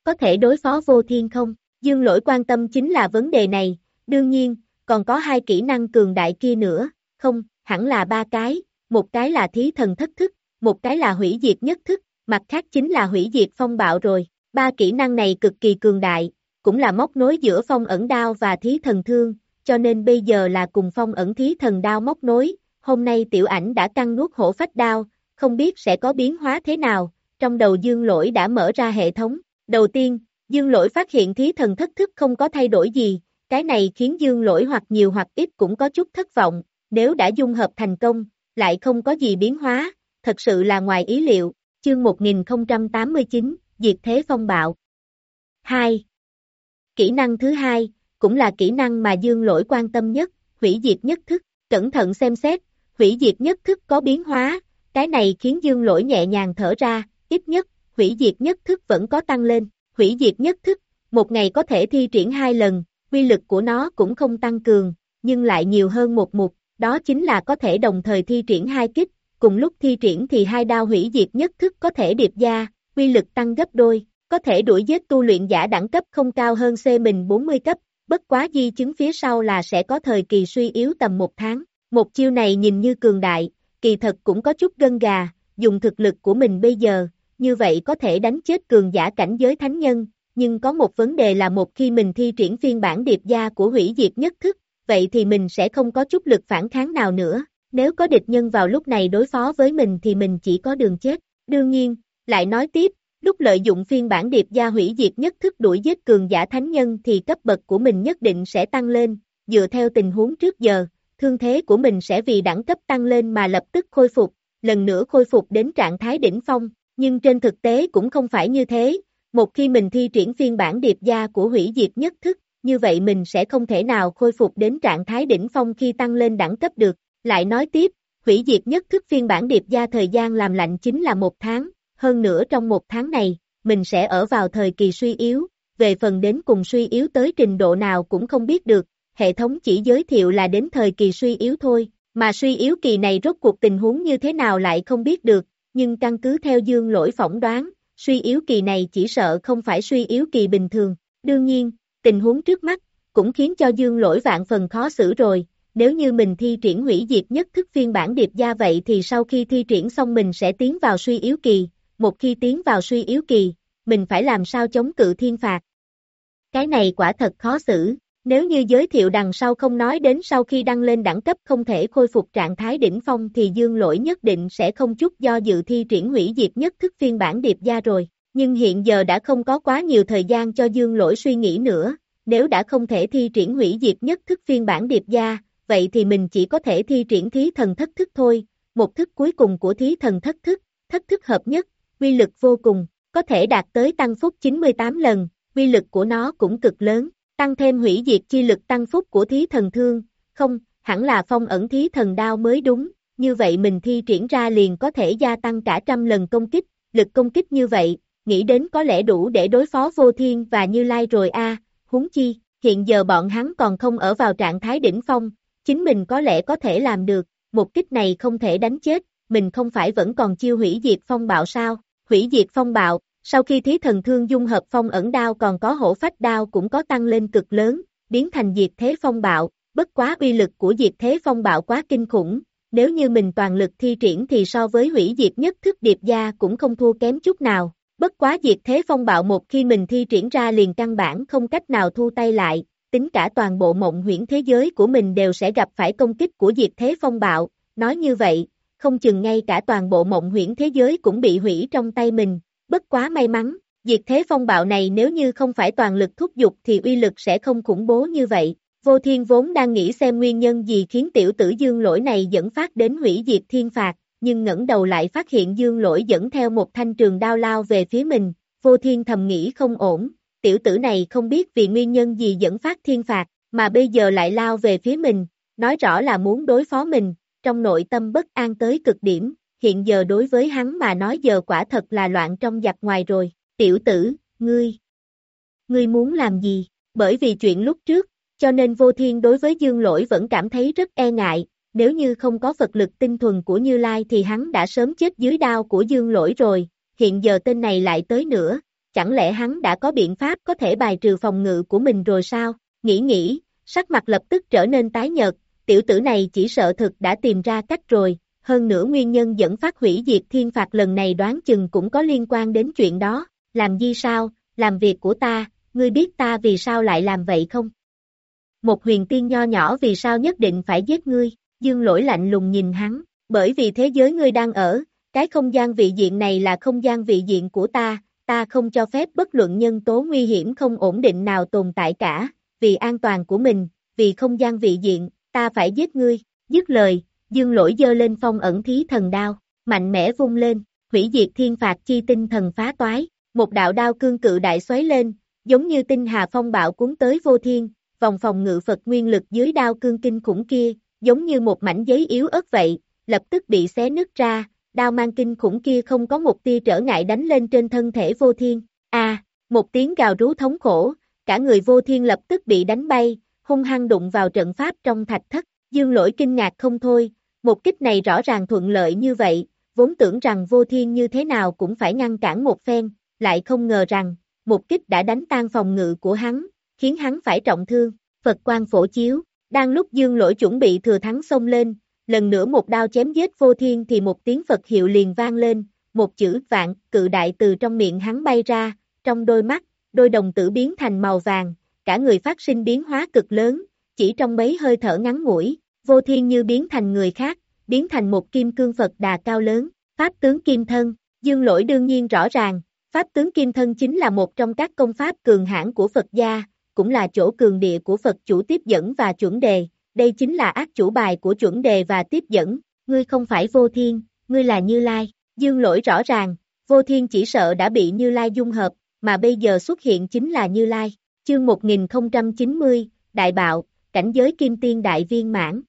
Có thể đối phó vô thiên không? Dương lỗi quan tâm chính là vấn đề này, đương nhiên, còn có hai kỹ năng cường đại kia nữa, không, hẳn là ba cái, một cái là thí thần thất thức, một cái là hủy diệt nhất thức, mặt khác chính là hủy diệt phong bạo rồi, ba kỹ năng này cực kỳ cường đại, cũng là móc nối giữa phong ẩn đao và thí thần thương, cho nên bây giờ là cùng phong ẩn thí thần đao móc nối, hôm nay tiểu ảnh đã căng nuốt hổ phách đao, không biết sẽ có biến hóa thế nào, trong đầu dương lỗi đã mở ra hệ thống, đầu tiên, dương lỗi phát hiện thí thần thất thức không có thay đổi gì, cái này khiến dương lỗi hoặc nhiều hoặc ít cũng có chút thất vọng, nếu đã dung hợp thành công, lại không có gì biến hóa, thật sự là ngoài ý liệu, chương 1089, Diệt Thế Phong Bạo 2. Kỹ năng thứ hai, cũng là kỹ năng mà Dương Lỗi quan tâm nhất, hủy diệt nhất thức, cẩn thận xem xét, hủy diệt nhất thức có biến hóa, cái này khiến Dương Lỗi nhẹ nhàng thở ra, ít nhất, hủy diệt nhất thức vẫn có tăng lên, hủy diệt nhất thức, một ngày có thể thi triển hai lần, quy lực của nó cũng không tăng cường, nhưng lại nhiều hơn một mục, đó chính là có thể đồng thời thi triển hai kích, cùng lúc thi triển thì hai đao hủy diệt nhất thức có thể điệp gia, quy lực tăng gấp đôi, có thể đuổi giết tu luyện giả đẳng cấp không cao hơn C mình 40 cấp, bất quá di chứng phía sau là sẽ có thời kỳ suy yếu tầm một tháng. Một chiêu này nhìn như cường đại, kỳ thật cũng có chút gân gà, dùng thực lực của mình bây giờ, như vậy có thể đánh chết cường giả cảnh giới thánh nhân, nhưng có một vấn đề là một khi mình thi triển phiên bản điệp gia của hủy diệt nhất thức, vậy thì mình sẽ không có chút lực phản kháng nào nữa, nếu có địch nhân vào lúc này đối phó với mình thì mình chỉ có đường chết. Đương nhiên, lại nói tiếp, lúc lợi dụng phiên bản điệp gia hủy diệt nhất thức đuổi giết cường giả thánh nhân thì cấp bậc của mình nhất định sẽ tăng lên, dựa theo tình huống trước giờ, thương thế của mình sẽ vì đẳng cấp tăng lên mà lập tức khôi phục, lần nữa khôi phục đến trạng thái đỉnh phong, nhưng trên thực tế cũng không phải như thế, một khi mình thi triển phiên bản điệp gia của hủy diệt nhất thức, như vậy mình sẽ không thể nào khôi phục đến trạng thái đỉnh phong khi tăng lên đẳng cấp được, lại nói tiếp, hủy diệt nhất thức phiên bản điệp gia thời gian làm lạnh chính là một tháng, hơn nữa trong một tháng này, mình sẽ ở vào thời kỳ suy yếu, về phần đến cùng suy yếu tới trình độ nào cũng không biết được, hệ thống chỉ giới thiệu là đến thời kỳ suy yếu thôi, mà suy yếu kỳ này rốt cuộc tình huống như thế nào lại không biết được, nhưng căn cứ theo dương lỗi phỏng đoán, suy yếu kỳ này chỉ sợ không phải suy yếu kỳ bình thường, đương nhiên, tình huống trước mắt, cũng khiến cho dương lỗi vạn phần khó xử rồi, nếu như mình thi triển hủy diệt nhất thức phiên bản điệp gia vậy thì sau khi thi triển xong mình sẽ tiến vào suy yếu kỳ, một khi tiến vào suy yếu kỳ, mình phải làm sao chống cự thiên phạt. Cái này quả thật khó xử, nếu như giới thiệu đằng sau không nói đến sau khi đăng lên đẳng cấp không thể khôi phục trạng thái đỉnh phong thì dương lỗi nhất định sẽ không chút do dự thi triển hủy diệt nhất thức phiên bản điệp gia rồi, nhưng hiện giờ đã không có quá nhiều thời gian cho dương lỗi suy nghĩ nữa, nếu đã không thể thi triển hủy diệt nhất thức phiên bản điệp gia, vậy thì mình chỉ có thể thi triển thí thần thất thức thôi, một thức cuối cùng của thí thần thất thức, thất thức hợp nhất, quy lực vô cùng, có thể đạt tới tăng phúc 98 lần, quy lực của nó cũng cực lớn, tăng thêm hủy diệt chi lực tăng phúc của thí thần thương, không, hẳn là phong ẩn thí thần đao mới đúng, như vậy mình thi triển ra liền có thể gia tăng cả trăm lần công kích, lực công kích như vậy, nghĩ đến có lẽ đủ để đối phó vô thiên và như lai rồi a huống chi, hiện giờ bọn hắn còn không ở vào trạng thái đỉnh phong, chính mình có lẽ có thể làm được, một kích này không thể đánh chết, mình không phải vẫn còn chiêu hủy diệt phong bạo sao, hủy diệt phong bạo, sau khi thí thần thương dung hợp phong ẩn đao còn có hổ phách đao cũng có tăng lên cực lớn, biến thành diệt thế phong bạo, bất quá uy lực của diệt thế phong bạo quá kinh khủng, nếu như mình toàn lực thi triển thì so với hủy diệt nhất thức điệp gia cũng không thua kém chút nào, bất quá diệt thế phong bạo một khi mình thi triển ra liền căn bản không cách nào thu tay lại, tính cả toàn bộ mộng huyễn thế giới của mình đều sẽ gặp phải công kích của diệt thế phong bạo, nói như vậy, không chừng ngay cả toàn bộ mộng huyễn thế giới cũng bị hủy trong tay mình, bất quá may mắn, diệt thế phong bạo này nếu như không phải toàn lực thúc giục thì uy lực sẽ không khủng bố như vậy. Vô thiên vốn đang nghĩ xem nguyên nhân gì khiến tiểu tử dương lỗi này dẫn phát đến hủy diệt thiên phạt, nhưng ngẩng đầu lại phát hiện dương lỗi dẫn theo một thanh trường đao lao về phía mình, vô thiên thầm nghĩ không ổn, tiểu tử này không biết vì nguyên nhân gì dẫn phát thiên phạt, mà bây giờ lại lao về phía mình, nói rõ là muốn đối phó mình, trong nội tâm bất an tới cực điểm, hiện giờ đối với hắn mà nói giờ quả thật là loạn trong giặc ngoài rồi, tiểu tử, ngươi, ngươi muốn làm gì, bởi vì chuyện lúc trước, cho nên vô thiên đối với dương lỗi vẫn cảm thấy rất e ngại, nếu như không có Phật lực tinh thuần của Như Lai thì hắn đã sớm chết dưới đao của dương lỗi rồi, hiện giờ tên này lại tới nữa, chẳng lẽ hắn đã có biện pháp có thể bài trừ phòng ngự của mình rồi sao, nghĩ nghĩ, sắc mặt lập tức trở nên tái nhợt, tiểu tử này chỉ sợ thực đã tìm ra cách rồi, hơn nữa nguyên nhân dẫn phát hủy diệt thiên phạt lần này đoán chừng cũng có liên quan đến chuyện đó, làm gì sao, làm việc của ta, ngươi biết ta vì sao lại làm vậy không? Một huyền tiên nho nhỏ vì sao nhất định phải giết ngươi, dương lỗi lạnh lùng nhìn hắn, bởi vì thế giới ngươi đang ở, cái không gian vị diện này là không gian vị diện của ta, ta không cho phép bất luận nhân tố nguy hiểm không ổn định nào tồn tại cả, vì an toàn của mình, vì không gian vị diện, ta phải giết ngươi, dứt lời, dương lỗi dơ lên phong ẩn thí thần đao, mạnh mẽ vung lên, hủy diệt thiên phạt chi tinh thần phá toái, một đạo đao cương cự đại xoáy lên, giống như tinh hà phong bạo cuốn tới vô thiên, vòng phòng ngự Phật nguyên lực dưới đao cương kinh khủng kia, giống như một mảnh giấy yếu ớt vậy, lập tức bị xé nứt ra, đao mang kinh khủng kia không có một tia trở ngại đánh lên trên thân thể vô thiên, a một tiếng gào rú thống khổ, cả người vô thiên lập tức bị đánh bay, hung hăng đụng vào trận pháp trong thạch thất, dương lỗi kinh ngạc không thôi, một kích này rõ ràng thuận lợi như vậy, vốn tưởng rằng vô thiên như thế nào cũng phải ngăn cản một phen, lại không ngờ rằng, một kích đã đánh tan phòng ngự của hắn, khiến hắn phải trọng thương, Phật quan phổ chiếu, đang lúc dương lỗi chuẩn bị thừa thắng xông lên, lần nữa một đao chém giết vô thiên thì một tiếng Phật hiệu liền vang lên, một chữ vạn, cự đại từ trong miệng hắn bay ra, trong đôi mắt, đôi đồng tử biến thành màu vàng, cả người phát sinh biến hóa cực lớn, chỉ trong mấy hơi thở ngắn ngủi, vô thiên như biến thành người khác, biến thành một kim cương Phật đà cao lớn, pháp tướng kim thân, dương lỗi đương nhiên rõ ràng, pháp tướng kim thân chính là một trong các công pháp cường hãn của Phật gia, cũng là chỗ cường địa của Phật chủ tiếp dẫn và chuẩn đề, đây chính là ác chủ bài của chuẩn đề và tiếp dẫn, ngươi không phải vô thiên, ngươi là Như Lai, dương lỗi rõ ràng, vô thiên chỉ sợ đã bị Như Lai dung hợp, mà bây giờ xuất hiện chính là Như Lai, chương 1090, Đại Bạo, cảnh giới kim tiên đại viên mãn.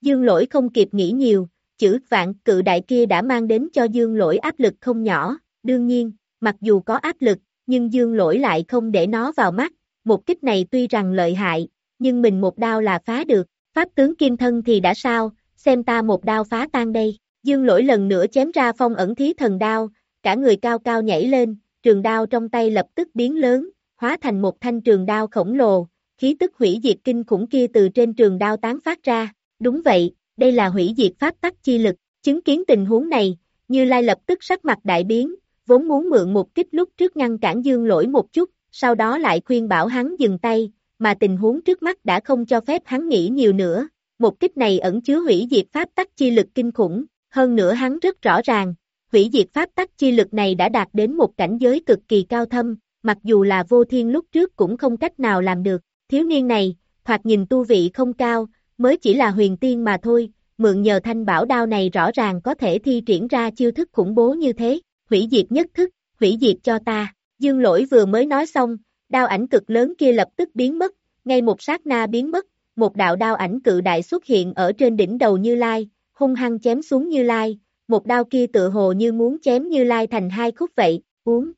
Dương lỗi không kịp nghĩ nhiều, chữ vạn cự đại kia đã mang đến cho dương lỗi áp lực không nhỏ, đương nhiên, mặc dù có áp lực, nhưng dương lỗi lại không để nó vào mắt, một kích này tuy rằng lợi hại, nhưng mình một đao là phá được, pháp tướng kim thân thì đã sao, xem ta một đao phá tan đây, dương lỗi lần nữa chém ra phong ẩn thí thần đao, cả người cao cao nhảy lên, trường đao trong tay lập tức biến lớn, hóa thành một thanh trường đao khổng lồ, khí tức hủy diệt kinh khủng kia từ trên trường đao tán phát ra, đúng vậy, đây là hủy diệt pháp tắc chi lực, chứng kiến tình huống này, Như Lai lập tức sắc mặt đại biến, vốn muốn mượn một kích lúc trước ngăn cản dương lỗi một chút, sau đó lại khuyên bảo hắn dừng tay, mà tình huống trước mắt đã không cho phép hắn nghĩ nhiều nữa, một kích này ẩn chứa hủy diệt pháp tắc chi lực kinh khủng, hơn nữa hắn rất rõ ràng, hủy diệt pháp tắc chi lực này đã đạt đến một cảnh giới cực kỳ cao thâm, mặc dù là vô thiên lúc trước cũng không cách nào làm được, thiếu niên này, thoạt nhìn tu vị không cao, mới chỉ là huyền tiên mà thôi, mượn nhờ thanh bảo đao này rõ ràng có thể thi triển ra chiêu thức khủng bố như thế, hủy diệt nhất thức, hủy diệt cho ta, dương lỗi vừa mới nói xong, đao ảnh cực lớn kia lập tức biến mất, ngay một sát na biến mất, một đạo đao ảnh cự đại xuất hiện ở trên đỉnh đầu Như Lai, hung hăng chém xuống Như Lai, một đao kia tự hồ như muốn chém Như Lai thành hai khúc vậy, uống.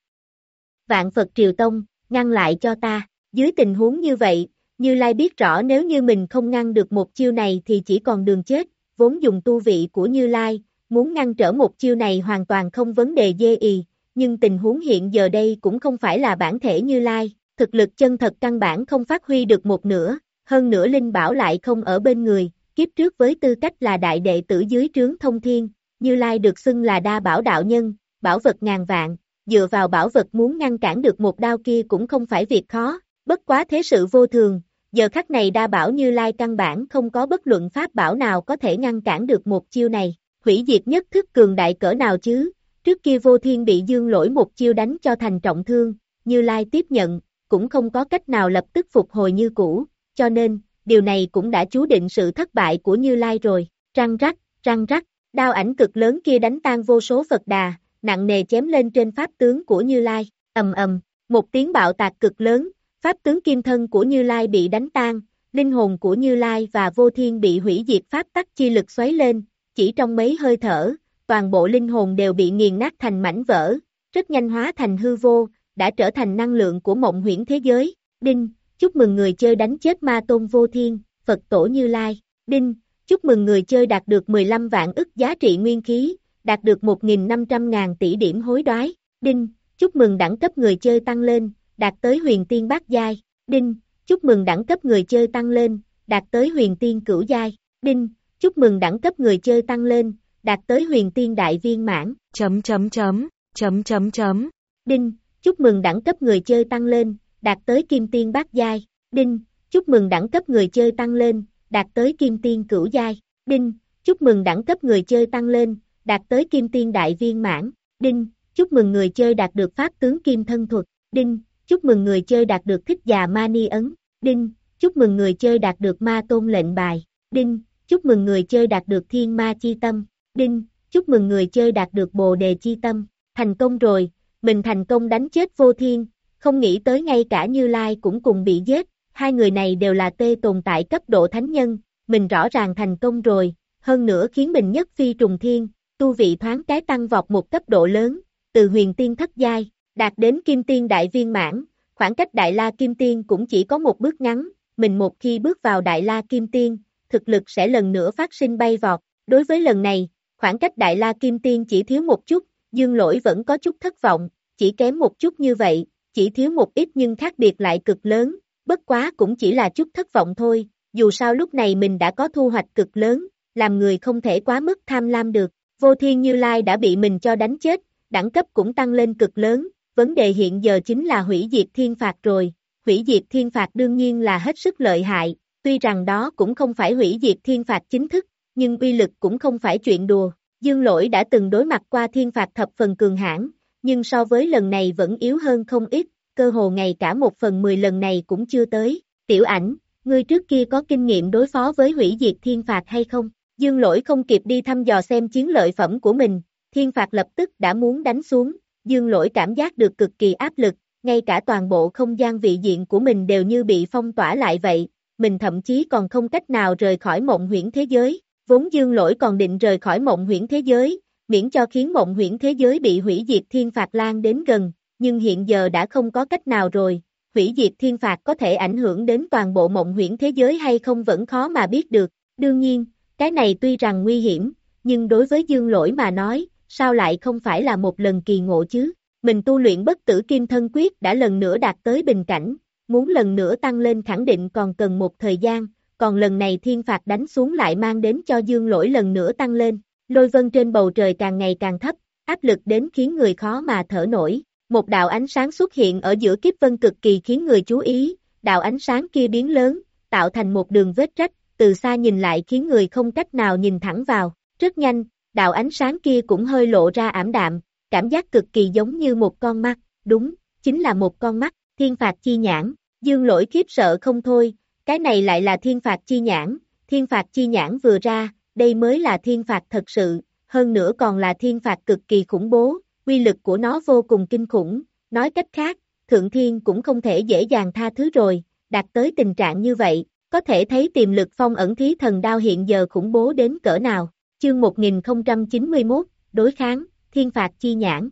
Vạn Phật Triều Tông, ngăn lại cho ta, dưới tình huống như vậy, Như Lai biết rõ nếu như mình không ngăn được một chiêu này thì chỉ còn đường chết, vốn dùng tu vị của Như Lai, muốn ngăn trở một chiêu này hoàn toàn không vấn đề dê ý, nhưng tình huống hiện giờ đây cũng không phải là bản thể Như Lai, thực lực chân thật căn bản không phát huy được một nửa, hơn nữa Linh Bảo lại không ở bên người, kiếp trước với tư cách là đại đệ tử dưới trướng thông thiên, Như Lai được xưng là đa bảo đạo nhân, bảo vật ngàn vạn, dựa vào bảo vật muốn ngăn cản được một đao kia cũng không phải việc khó, bất quá thế sự vô thường, giờ khắc này đa bảo Như Lai căn bản không có bất luận pháp bảo nào có thể ngăn cản được một chiêu này, hủy diệt nhất thức cường đại cỡ nào chứ, trước kia vô thiên bị dương lỗi một chiêu đánh cho thành trọng thương, Như Lai tiếp nhận, cũng không có cách nào lập tức phục hồi như cũ, cho nên, điều này cũng đã chú định sự thất bại của Như Lai rồi, răng rắc, răng rắc, Đao ảnh cực lớn kia đánh tan vô số Phật đà, nặng nề chém lên trên pháp tướng của Như Lai, ầm ầm, một tiếng bạo tạc cực lớn, pháp tướng kim thân của Như Lai bị đánh tan, linh hồn của Như Lai và vô thiên bị hủy diệt pháp tắc chi lực xoáy lên, chỉ trong mấy hơi thở, toàn bộ linh hồn đều bị nghiền nát thành mảnh vỡ, rất nhanh hóa thành hư vô, đã trở thành năng lượng của mộng huyễn thế giới. Đinh, chúc mừng người chơi đánh chết ma tôn vô thiên, Phật tổ Như Lai. Đinh, chúc mừng người chơi đạt được 15 vạn ức giá trị nguyên khí, đạt được 1.500 ngàn tỷ điểm hối đoái. Đinh, chúc mừng đẳng cấp người chơi tăng lên, đạt tới huyền tiên bát giai. Đinh, chúc mừng đẳng cấp người chơi tăng lên, đạt tới huyền tiên cửu giai. Đinh, chúc mừng đẳng cấp người chơi tăng lên, đạt tới huyền tiên đại viên mãn. Chấm chấm chấm, chấm chấm chấm. Đinh, chúc mừng đẳng cấp người chơi tăng lên, đạt tới kim tiên bát giai. Đinh, chúc mừng đẳng cấp người chơi tăng lên, đạt tới kim tiên cửu giai. Đinh, chúc mừng đẳng cấp người chơi tăng lên, đạt tới kim tiên đại viên mãn. Đinh, chúc mừng người chơi đạt được pháp tướng kim thân thuật. Đinh, chúc mừng người chơi đạt được thích già ma ni ấn. Đinh, chúc mừng người chơi đạt được ma tôn lệnh bài. Đinh, chúc mừng người chơi đạt được thiên ma chi tâm. Đinh, chúc mừng người chơi đạt được bồ đề chi tâm. Thành công rồi, mình thành công đánh chết vô thiên, không nghĩ tới ngay cả Như Lai cũng cùng bị giết, hai người này đều là tê tồn tại cấp độ thánh nhân, mình rõ ràng thành công rồi, hơn nữa khiến mình nhất phi trùng thiên, tu vị thoáng cái tăng vọt một cấp độ lớn, từ huyền tiên thất giai, đạt đến kim tiên đại viên mãn, khoảng cách đại la kim tiên cũng chỉ có một bước ngắn, mình một khi bước vào đại la kim tiên, thực lực sẽ lần nữa phát sinh bay vọt, đối với lần này, khoảng cách đại la kim tiên chỉ thiếu một chút, dương lỗi vẫn có chút thất vọng, chỉ kém một chút như vậy, chỉ thiếu một ít nhưng khác biệt lại cực lớn, bất quá cũng chỉ là chút thất vọng thôi, dù sao lúc này mình đã có thu hoạch cực lớn, làm người không thể quá mức tham lam được, vô thiên như lai đã bị mình cho đánh chết, đẳng cấp cũng tăng lên cực lớn, vấn đề hiện giờ chính là hủy diệt thiên phạt rồi, hủy diệt thiên phạt đương nhiên là hết sức lợi hại, tuy rằng đó cũng không phải hủy diệt thiên phạt chính thức, nhưng uy lực cũng không phải chuyện đùa, dương lỗi đã từng đối mặt qua thiên phạt thập phần cường hãn nhưng so với lần này vẫn yếu hơn không ít, cơ hồ ngày cả một phần mười lần này cũng chưa tới. Tiểu ảnh, ngươi trước kia có kinh nghiệm đối phó với hủy diệt thiên phạt hay không? Dương lỗi không kịp đi thăm dò xem chiến lợi phẩm của mình, thiên phạt lập tức đã muốn đánh xuống, dương lỗi cảm giác được cực kỳ áp lực, ngay cả toàn bộ không gian vị diện của mình đều như bị phong tỏa lại vậy, mình thậm chí còn không cách nào rời khỏi mộng huyễn thế giới, vốn dương lỗi còn định rời khỏi mộng huyễn thế giới, miễn cho khiến mộng huyễn thế giới bị hủy diệt thiên phạt lan đến gần, nhưng hiện giờ đã không có cách nào rồi, hủy diệt thiên phạt có thể ảnh hưởng đến toàn bộ mộng huyễn thế giới hay không vẫn khó mà biết được, đương nhiên, cái này tuy rằng nguy hiểm, nhưng đối với dương lỗi mà nói, sao lại không phải là một lần kỳ ngộ chứ, mình tu luyện bất tử kim thân quyết đã lần nữa đạt tới bình cảnh, muốn lần nữa tăng lên khẳng định còn cần một thời gian, còn lần này thiên phạt đánh xuống lại mang đến cho dương lỗi lần nữa tăng lên, Lôi vân trên bầu trời càng ngày càng thấp, áp lực đến khiến người khó mà thở nổi. Một đạo ánh sáng xuất hiện ở giữa kiếp vân cực kỳ khiến người chú ý, đạo ánh sáng kia biến lớn, tạo thành một đường vết rách, từ xa nhìn lại khiến người không cách nào nhìn thẳng vào. Rất nhanh, đạo ánh sáng kia cũng hơi lộ ra ảm đạm, cảm giác cực kỳ giống như một con mắt, đúng, chính là một con mắt, thiên phạt chi nhãn, dương lỗi khiếp sợ không thôi, cái này lại là thiên phạt chi nhãn, thiên phạt chi nhãn vừa ra, đây mới là thiên phạt thật sự, hơn nữa còn là thiên phạt cực kỳ khủng bố, quy lực của nó vô cùng kinh khủng, nói cách khác, thượng thiên cũng không thể dễ dàng tha thứ rồi, đạt tới tình trạng như vậy, có thể thấy tiềm lực phong ẩn thí thần đao hiện giờ khủng bố đến cỡ nào. Chương 1091, đối kháng, thiên phạt chi nhãn.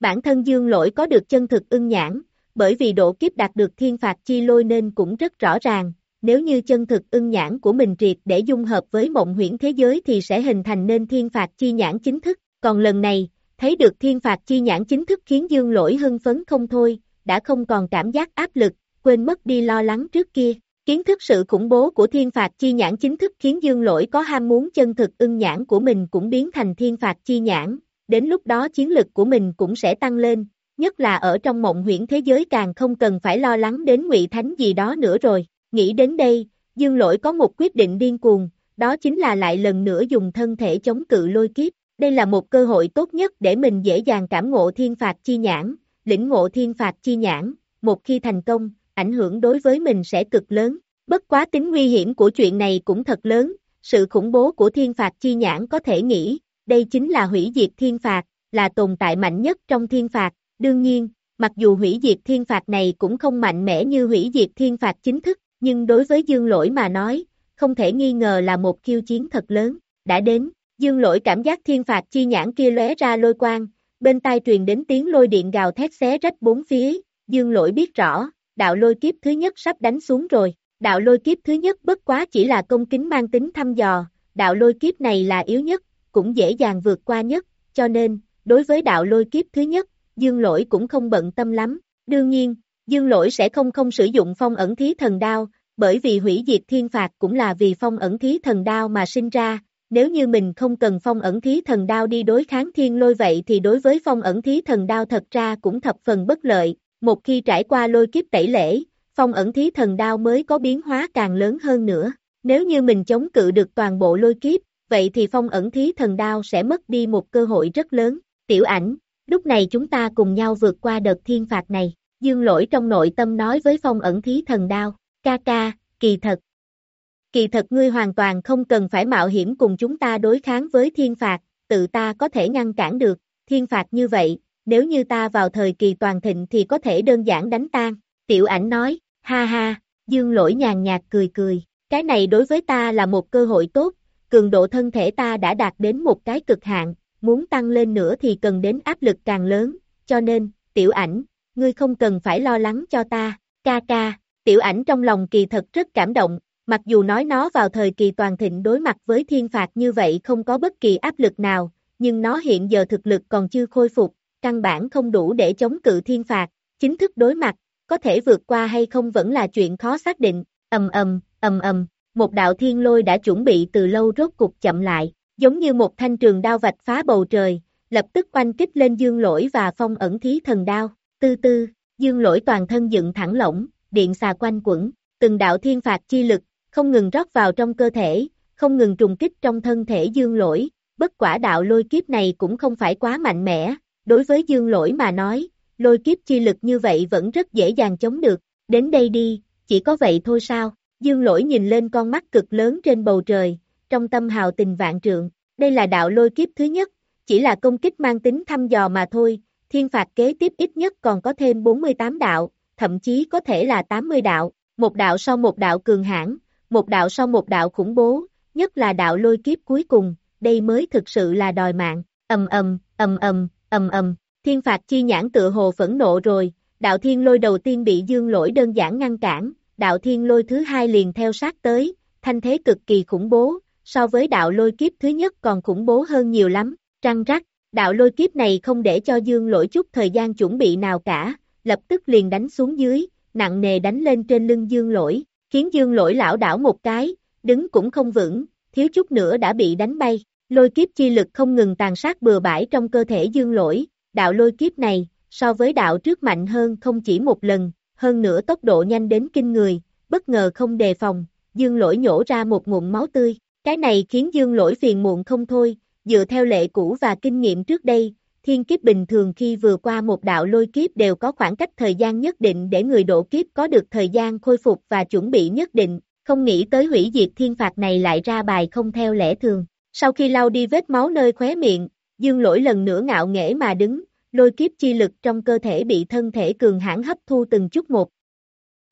Bản thân dương lỗi có được chân thực ưng nhãn, bởi vì độ kiếp đạt được thiên phạt chi lôi nên cũng rất rõ ràng, nếu như chân thực ưng nhãn của mình triệt để dung hợp với mộng huyễn thế giới thì sẽ hình thành nên thiên phạt chi nhãn chính thức, còn lần này, thấy được thiên phạt chi nhãn chính thức khiến dương lỗi hưng phấn không thôi, đã không còn cảm giác áp lực, quên mất đi lo lắng trước kia. Kiến thức sự khủng bố của thiên phạt chi nhãn chính thức khiến dương lỗi có ham muốn chân thực ưng nhãn của mình cũng biến thành thiên phạt chi nhãn, đến lúc đó chiến lực của mình cũng sẽ tăng lên, nhất là ở trong mộng huyễn thế giới càng không cần phải lo lắng đến ngụy thánh gì đó nữa rồi. Nghĩ đến đây, Dương Lỗi có một quyết định điên cuồng, đó chính là lại lần nữa dùng thân thể chống cự lôi kiếp. Đây là một cơ hội tốt nhất để mình dễ dàng cảm ngộ thiên phạt chi nhãn, lĩnh ngộ thiên phạt chi nhãn, một khi thành công, ảnh hưởng đối với mình sẽ cực lớn. Bất quá tính nguy hiểm của chuyện này cũng thật lớn, sự khủng bố của thiên phạt chi nhãn có thể nghĩ, đây chính là hủy diệt thiên phạt, là tồn tại mạnh nhất trong thiên phạt, đương nhiên, mặc dù hủy diệt thiên phạt này cũng không mạnh mẽ như hủy diệt thiên phạt chính thức, nhưng đối với dương lỗi mà nói, không thể nghi ngờ là một khiêu chiến thật lớn, đã đến, dương lỗi cảm giác thiên phạt chi nhãn kia lóe ra lôi quang, bên tai truyền đến tiếng lôi điện gào thét xé rách bốn phía, dương lỗi biết rõ, đạo lôi kiếp thứ nhất sắp đánh xuống rồi, đạo lôi kiếp thứ nhất bất quá chỉ là công kính mang tính thăm dò, đạo lôi kiếp này là yếu nhất, cũng dễ dàng vượt qua nhất, cho nên, đối với đạo lôi kiếp thứ nhất, dương lỗi cũng không bận tâm lắm, đương nhiên, dương lỗi sẽ không không sử dụng phong ẩn thí thần đao, bởi vì hủy diệt thiên phạt cũng là vì phong ẩn thí thần đao mà sinh ra, nếu như mình không cần phong ẩn thí thần đao đi đối kháng thiên lôi vậy thì đối với phong ẩn thí thần đao thật ra cũng thập phần bất lợi, một khi trải qua lôi kiếp tẩy lễ, phong ẩn thí thần đao mới có biến hóa càng lớn hơn nữa, nếu như mình chống cự được toàn bộ lôi kiếp, vậy thì phong ẩn thí thần đao sẽ mất đi một cơ hội rất lớn, tiểu ảnh, lúc này chúng ta cùng nhau vượt qua đợt thiên phạt này, dương lỗi trong nội tâm nói với phong ẩn thí thần đao, ca ca, kỳ thật. Kỳ thật ngươi hoàn toàn không cần phải mạo hiểm cùng chúng ta đối kháng với thiên phạt, tự ta có thể ngăn cản được, thiên phạt như vậy, nếu như ta vào thời kỳ toàn thịnh thì có thể đơn giản đánh tan. Tiểu ảnh nói, ha ha, dương lỗi nhàn nhạt cười cười, cái này đối với ta là một cơ hội tốt, cường độ thân thể ta đã đạt đến một cái cực hạn, muốn tăng lên nữa thì cần đến áp lực càng lớn, cho nên, tiểu ảnh, ngươi không cần phải lo lắng cho ta, ca ca, tiểu ảnh trong lòng kỳ thật rất cảm động, mặc dù nói nó vào thời kỳ toàn thịnh đối mặt với thiên phạt như vậy không có bất kỳ áp lực nào, nhưng nó hiện giờ thực lực còn chưa khôi phục, căn bản không đủ để chống cự thiên phạt, chính thức đối mặt, có thể vượt qua hay không vẫn là chuyện khó xác định, ầm ầm, ầm ầm, một đạo thiên lôi đã chuẩn bị từ lâu rốt cục chậm lại, giống như một thanh trường đao vạch phá bầu trời, lập tức oanh kích lên dương lỗi và phong ẩn thí thần đao, tư tư, dương lỗi toàn thân dựng thẳng lỏng, điện xà quanh quẩn, từng đạo thiên phạt chi lực, không ngừng rót vào trong cơ thể, không ngừng trùng kích trong thân thể dương lỗi, bất quả đạo lôi kiếp này cũng không phải quá mạnh mẽ, đối với dương lỗi mà nói, lôi kiếp chi lực như vậy vẫn rất dễ dàng chống được, đến đây đi, chỉ có vậy thôi sao, dương lỗi nhìn lên con mắt cực lớn trên bầu trời, trong tâm hào tình vạn trượng, đây là đạo lôi kiếp thứ nhất, chỉ là công kích mang tính thăm dò mà thôi, thiên phạt kế tiếp ít nhất còn có thêm 48 đạo, thậm chí có thể là 80 đạo, một đạo sau một đạo cường hãn, một đạo sau một đạo khủng bố, nhất là đạo lôi kiếp cuối cùng, đây mới thực sự là đòi mạng, ầm ầm, ầm ầm, ầm ầm, thiên phạt chi nhãn tựa hồ phẫn nộ rồi, đạo thiên lôi đầu tiên bị dương lỗi đơn giản ngăn cản, đạo thiên lôi thứ hai liền theo sát tới, thanh thế cực kỳ khủng bố, so với đạo lôi kiếp thứ nhất còn khủng bố hơn nhiều lắm, trăng rắc, đạo lôi kiếp này không để cho dương lỗi chút thời gian chuẩn bị nào cả, lập tức liền đánh xuống dưới, nặng nề đánh lên trên lưng dương lỗi, khiến dương lỗi lão đảo một cái, đứng cũng không vững, thiếu chút nữa đã bị đánh bay, lôi kiếp chi lực không ngừng tàn sát bừa bãi trong cơ thể dương lỗi, đạo lôi kiếp này, so với đạo trước mạnh hơn không chỉ một lần, hơn nữa tốc độ nhanh đến kinh người, bất ngờ không đề phòng, dương lỗi nhổ ra một ngụm máu tươi, cái này khiến dương lỗi phiền muộn không thôi, dựa theo lệ cũ và kinh nghiệm trước đây, thiên kiếp bình thường khi vừa qua một đạo lôi kiếp đều có khoảng cách thời gian nhất định để người độ kiếp có được thời gian khôi phục và chuẩn bị nhất định, không nghĩ tới hủy diệt thiên phạt này lại ra bài không theo lẽ thường. Sau khi lau đi vết máu nơi khóe miệng, dương lỗi lần nữa ngạo nghễ mà đứng, lôi kiếp chi lực trong cơ thể bị thân thể cường hãn hấp thu từng chút một.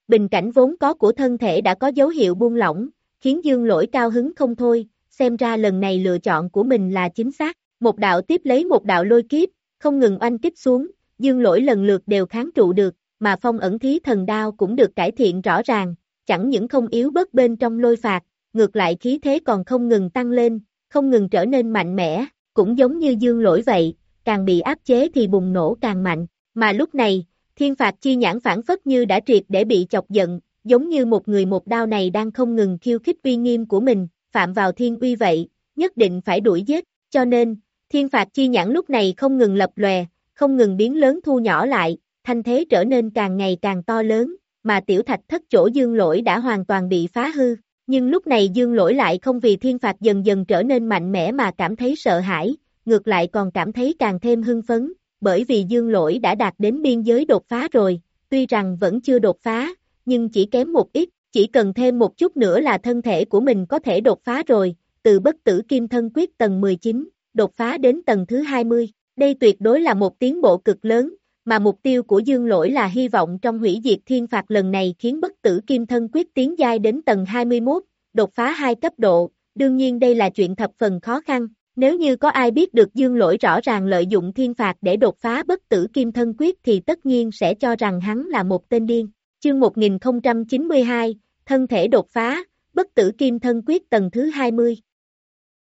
Bình cảnh vốn có của thân thể đã có dấu hiệu buông lỏng, khiến dương lỗi cao hứng không thôi, xem ra lần này lựa chọn của mình là chính xác. Một đạo tiếp lấy một đạo lôi kiếp, không ngừng oanh kích xuống, dương lỗi lần lượt đều kháng trụ được, mà phong ẩn thí thần đao cũng được cải thiện rõ ràng, chẳng những không yếu bớt bên trong lôi phạt, ngược lại khí thế còn không ngừng tăng lên, không ngừng trở nên mạnh mẽ, cũng giống như dương lỗi vậy, càng bị áp chế thì bùng nổ càng mạnh, mà lúc này, thiên phạt chi nhãn phản phất như đã triệt để bị chọc giận, giống như một người một đao này đang không ngừng khiêu khích uy nghiêm của mình, phạm vào thiên uy vậy, nhất định phải đuổi giết, cho nên, thiên phạt chi nhãn lúc này không ngừng lập lòe, không ngừng biến lớn thu nhỏ lại, thanh thế trở nên càng ngày càng to lớn, mà tiểu thạch thất chỗ dương lỗi đã hoàn toàn bị phá hư, nhưng lúc này dương lỗi lại không vì thiên phạt dần dần trở nên mạnh mẽ mà cảm thấy sợ hãi, ngược lại còn cảm thấy càng thêm hưng phấn, bởi vì dương lỗi đã đạt đến biên giới đột phá rồi, tuy rằng vẫn chưa đột phá, nhưng chỉ kém một ít, chỉ cần thêm một chút nữa là thân thể của mình có thể đột phá rồi, từ bất tử kim thân quyết tầng 19, đột phá đến tầng thứ 20. Đây tuyệt đối là một tiến bộ cực lớn, mà mục tiêu của Dương Lỗi là hy vọng trong hủy diệt thiên phạt lần này khiến bất tử kim thân quyết tiến giai đến tầng 21, đột phá hai cấp độ, đương nhiên đây là chuyện thập phần khó khăn. Nếu như có ai biết được Dương Lỗi rõ ràng lợi dụng thiên phạt để đột phá bất tử kim thân quyết thì tất nhiên sẽ cho rằng hắn là một tên điên. Chương 1092, thân thể đột phá, bất tử kim thân quyết tầng thứ 20.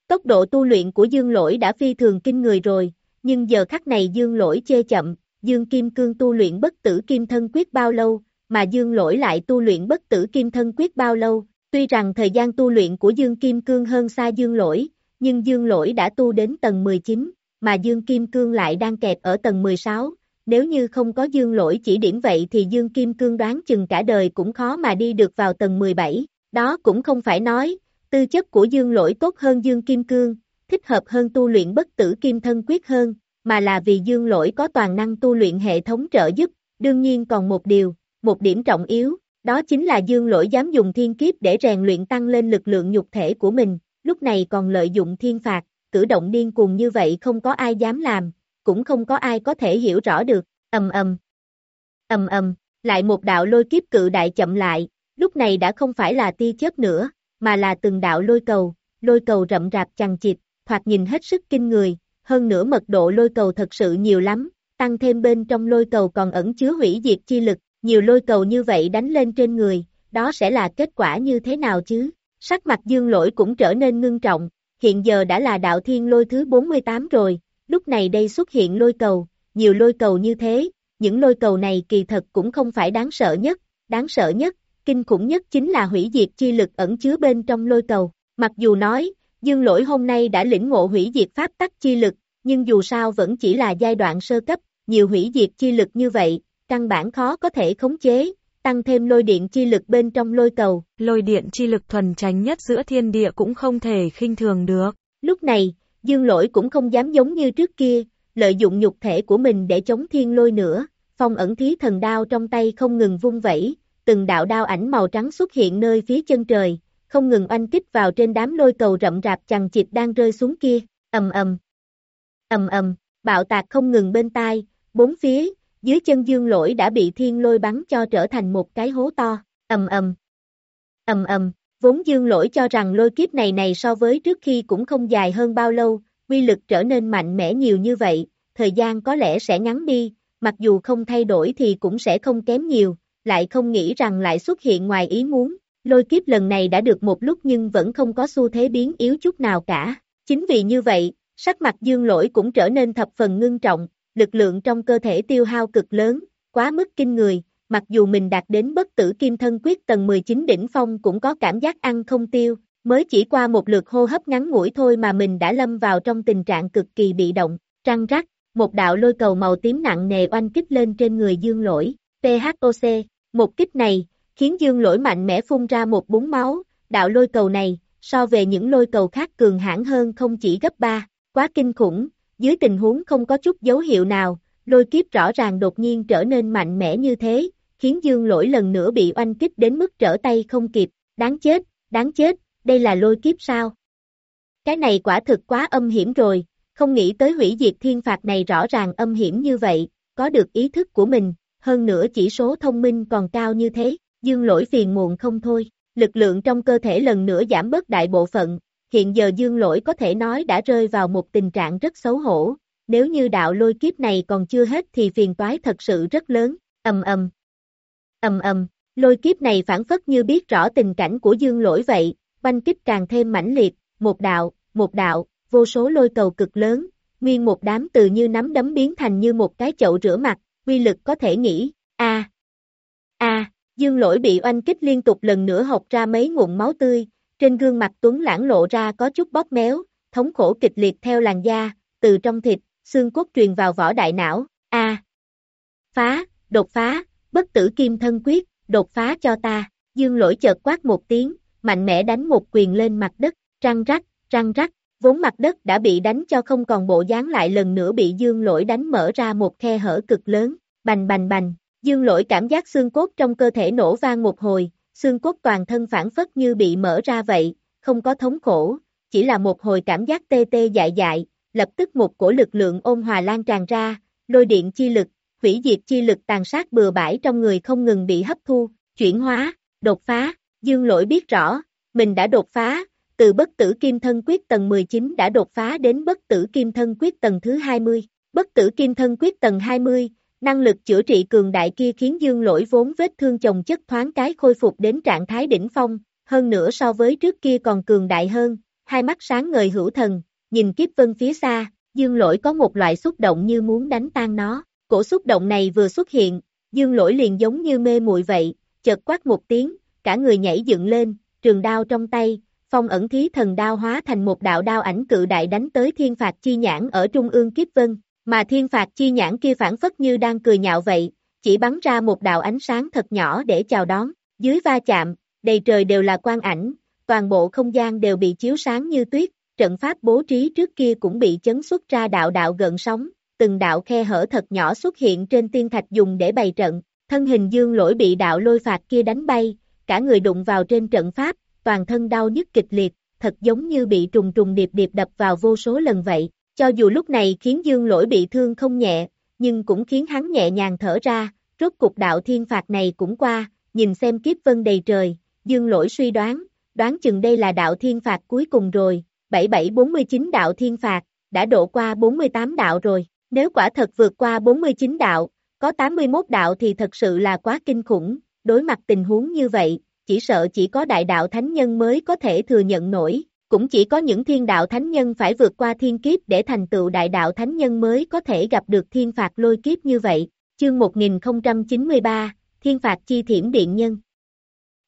Tốc độ tu luyện của Dương Lỗi đã phi thường kinh người rồi, nhưng giờ khắc này Dương Lỗi chê chậm, Dương Kim Cương tu luyện bất tử kim thân quyết bao lâu, mà Dương Lỗi lại tu luyện bất tử kim thân quyết bao lâu, tuy rằng thời gian tu luyện của Dương Kim Cương hơn xa Dương Lỗi, nhưng Dương Lỗi đã tu đến tầng 19, mà Dương Kim Cương lại đang kẹp ở tầng 16, nếu như không có Dương Lỗi chỉ điểm vậy thì Dương Kim Cương đoán chừng cả đời cũng khó mà đi được vào tầng 17, đó cũng không phải nói, tư chất của Dương Lỗi tốt hơn Dương Kim Cương, thích hợp hơn tu luyện bất tử kim thân quyết hơn, mà là vì Dương Lỗi có toàn năng tu luyện hệ thống trợ giúp, đương nhiên còn một điều, một điểm trọng yếu, đó chính là Dương Lỗi dám dùng thiên kiếp để rèn luyện tăng lên lực lượng nhục thể của mình, lúc này còn lợi dụng thiên phạt, cử động điên cuồng như vậy không có ai dám làm, cũng không có ai có thể hiểu rõ được, ầm ầm, ầm ầm, lại một đạo lôi kiếp cự đại chậm lại, lúc này đã không phải là tia chớp nữa, mà là từng đạo lôi cầu, lôi cầu rậm rạp chằng chịt, thoạt nhìn hết sức kinh người, hơn nữa mật độ lôi cầu thật sự nhiều lắm, tăng thêm bên trong lôi cầu còn ẩn chứa hủy diệt chi lực, nhiều lôi cầu như vậy đánh lên trên người, đó sẽ là kết quả như thế nào chứ? Sắc mặt dương lỗi cũng trở nên ngưng trọng, hiện giờ đã là đạo thiên lôi thứ 48 rồi, lúc này đây xuất hiện lôi cầu, nhiều lôi cầu như thế, những lôi cầu này kỳ thật cũng không phải đáng sợ nhất, đáng sợ nhất, kinh khủng nhất chính là hủy diệt chi lực ẩn chứa bên trong lôi cầu. Mặc dù nói, Dương Lỗi hôm nay đã lĩnh ngộ hủy diệt pháp tắc chi lực, nhưng dù sao vẫn chỉ là giai đoạn sơ cấp, nhiều hủy diệt chi lực như vậy, căn bản khó có thể khống chế, tăng thêm lôi điện chi lực bên trong lôi cầu. Lôi điện chi lực thuần tránh nhất giữa thiên địa cũng không thể khinh thường được. Lúc này, Dương Lỗi cũng không dám giống như trước kia, lợi dụng nhục thể của mình để chống thiên lôi nữa, phong ẩn thí thần đao trong tay không ngừng vung vẩy, từng đạo đao ảnh màu trắng xuất hiện nơi phía chân trời, không ngừng oanh kích vào trên đám lôi cầu rậm rạp chằng chịt đang rơi xuống kia, ầm ầm, ầm ầm, bạo tạc không ngừng bên tai, bốn phía, dưới chân dương lỗi đã bị thiên lôi bắn cho trở thành một cái hố to, ầm ầm, ầm ầm, vốn dương lỗi cho rằng lôi kiếp này này so với trước khi cũng không dài hơn bao lâu, quy lực trở nên mạnh mẽ nhiều như vậy, thời gian có lẽ sẽ ngắn đi, mặc dù không thay đổi thì cũng sẽ không kém nhiều, lại không nghĩ rằng lại xuất hiện ngoài ý muốn, lôi kiếp lần này đã được một lúc nhưng vẫn không có xu thế biến yếu chút nào cả, chính vì như vậy, sắc mặt dương lỗi cũng trở nên thập phần ngưng trọng, lực lượng trong cơ thể tiêu hao cực lớn, quá mức kinh người, mặc dù mình đạt đến bất tử kim thân quyết tầng 19 đỉnh phong cũng có cảm giác ăn không tiêu, mới chỉ qua một lượt hô hấp ngắn ngủi thôi mà mình đã lâm vào trong tình trạng cực kỳ bị động, trăng rắc, một đạo lôi cầu màu tím nặng nề oanh kích lên trên người dương lỗi, PHOC, một kích này, khiến dương lỗi mạnh mẽ phun ra một búng máu, đạo lôi cầu này, so về những lôi cầu khác cường hãn hơn không chỉ gấp 3, quá kinh khủng, dưới tình huống không có chút dấu hiệu nào, lôi kiếp rõ ràng đột nhiên trở nên mạnh mẽ như thế, khiến dương lỗi lần nữa bị oanh kích đến mức trở tay không kịp, đáng chết, đáng chết, đây là lôi kiếp sao? Cái này quả thực quá âm hiểm rồi, không nghĩ tới hủy diệt thiên phạt này rõ ràng âm hiểm như vậy, có được ý thức của mình, hơn nữa chỉ số thông minh còn cao như thế, dương lỗi phiền muộn không thôi, lực lượng trong cơ thể lần nữa giảm bớt đại bộ phận, hiện giờ dương lỗi có thể nói đã rơi vào một tình trạng rất xấu hổ, nếu như đạo lôi kiếp này còn chưa hết thì phiền toái thật sự rất lớn, ầm ầm, ầm ầm, lôi kiếp này phản phất như biết rõ tình cảnh của dương lỗi vậy, banh kích càng thêm mãnh liệt, một đạo, một đạo, vô số lôi cầu cực lớn, nguyên một đám từ như nắm đấm biến thành như một cái chậu rửa mặt, quy lực có thể nghĩ, a a dương lỗi bị oanh kích liên tục lần nữa học ra mấy ngụm máu tươi, trên gương mặt Tuấn lãng lộ ra có chút bóp méo, thống khổ kịch liệt theo làn da, từ trong thịt, xương cốt truyền vào vỏ đại não, a. Phá, đột phá, bất tử kim thân quyết, đột phá cho ta, dương lỗi chợt quát một tiếng, mạnh mẽ đánh một quyền lên mặt đất, răng rắc, răng rắc, vốn mặt đất đã bị đánh cho không còn bộ dáng lại lần nữa bị dương lỗi đánh mở ra một khe hở cực lớn, bành bành bành, dương lỗi cảm giác xương cốt trong cơ thể nổ vang một hồi, xương cốt toàn thân phản phất như bị mở ra vậy, không có thống khổ, chỉ là một hồi cảm giác tê tê dại dại, lập tức một cổ lực lượng ôn hòa lan tràn ra, lôi điện chi lực, hủy diệt chi lực tàn sát bừa bãi trong người không ngừng bị hấp thu, chuyển hóa, đột phá, dương lỗi biết rõ, mình đã đột phá, từ bất tử kim thân quyết tầng 19 đã đột phá đến bất tử kim thân quyết tầng thứ 20, bất tử kim thân quyết tầng 20, năng lực chữa trị cường đại kia khiến dương lỗi vốn vết thương chồng chất thoáng cái khôi phục đến trạng thái đỉnh phong, hơn nữa so với trước kia còn cường đại hơn, hai mắt sáng ngời hữu thần, nhìn kiếp vân phía xa, dương lỗi có một loại xúc động như muốn đánh tan nó, cổ xúc động này vừa xuất hiện, dương lỗi liền giống như mê muội vậy, chợt quát một tiếng, cả người nhảy dựng lên, trường đao trong tay, phong ẩn thí thần đao hóa thành một đạo đao ảnh cự đại đánh tới thiên phạt chi nhãn ở trung ương kiếp vân, mà thiên phạt chi nhãn kia phản phất như đang cười nhạo vậy, chỉ bắn ra một đạo ánh sáng thật nhỏ để chào đón, dưới va chạm, đầy trời đều là quang ảnh, toàn bộ không gian đều bị chiếu sáng như tuyết, trận pháp bố trí trước kia cũng bị chấn xuất ra đạo đạo gợn sóng, từng đạo khe hở thật nhỏ xuất hiện trên tiên thạch dùng để bày trận, thân hình dương lỗi bị đạo lôi phạt kia đánh bay, cả người đụng vào trên trận pháp, toàn thân đau nhức kịch liệt, thật giống như bị trùng trùng điệp điệp đập vào vô số lần vậy, cho dù lúc này khiến dương lỗi bị thương không nhẹ, nhưng cũng khiến hắn nhẹ nhàng thở ra, rốt cục đạo thiên phạt này cũng qua, nhìn xem kiếp vân đầy trời, dương lỗi suy đoán, đoán chừng đây là đạo thiên phạt cuối cùng rồi, 7749 đạo thiên phạt, đã độ qua 48 đạo rồi, nếu quả thật vượt qua 49 đạo, có 81 đạo thì thật sự là quá kinh khủng, đối mặt tình huống như vậy, chỉ sợ chỉ có đại đạo thánh nhân mới có thể thừa nhận nổi, cũng chỉ có những thiên đạo thánh nhân phải vượt qua thiên kiếp để thành tựu đại đạo thánh nhân mới có thể gặp được thiên phạt lôi kiếp như vậy. Chương 1093, Thiên phạt chi thiểm điện nhân.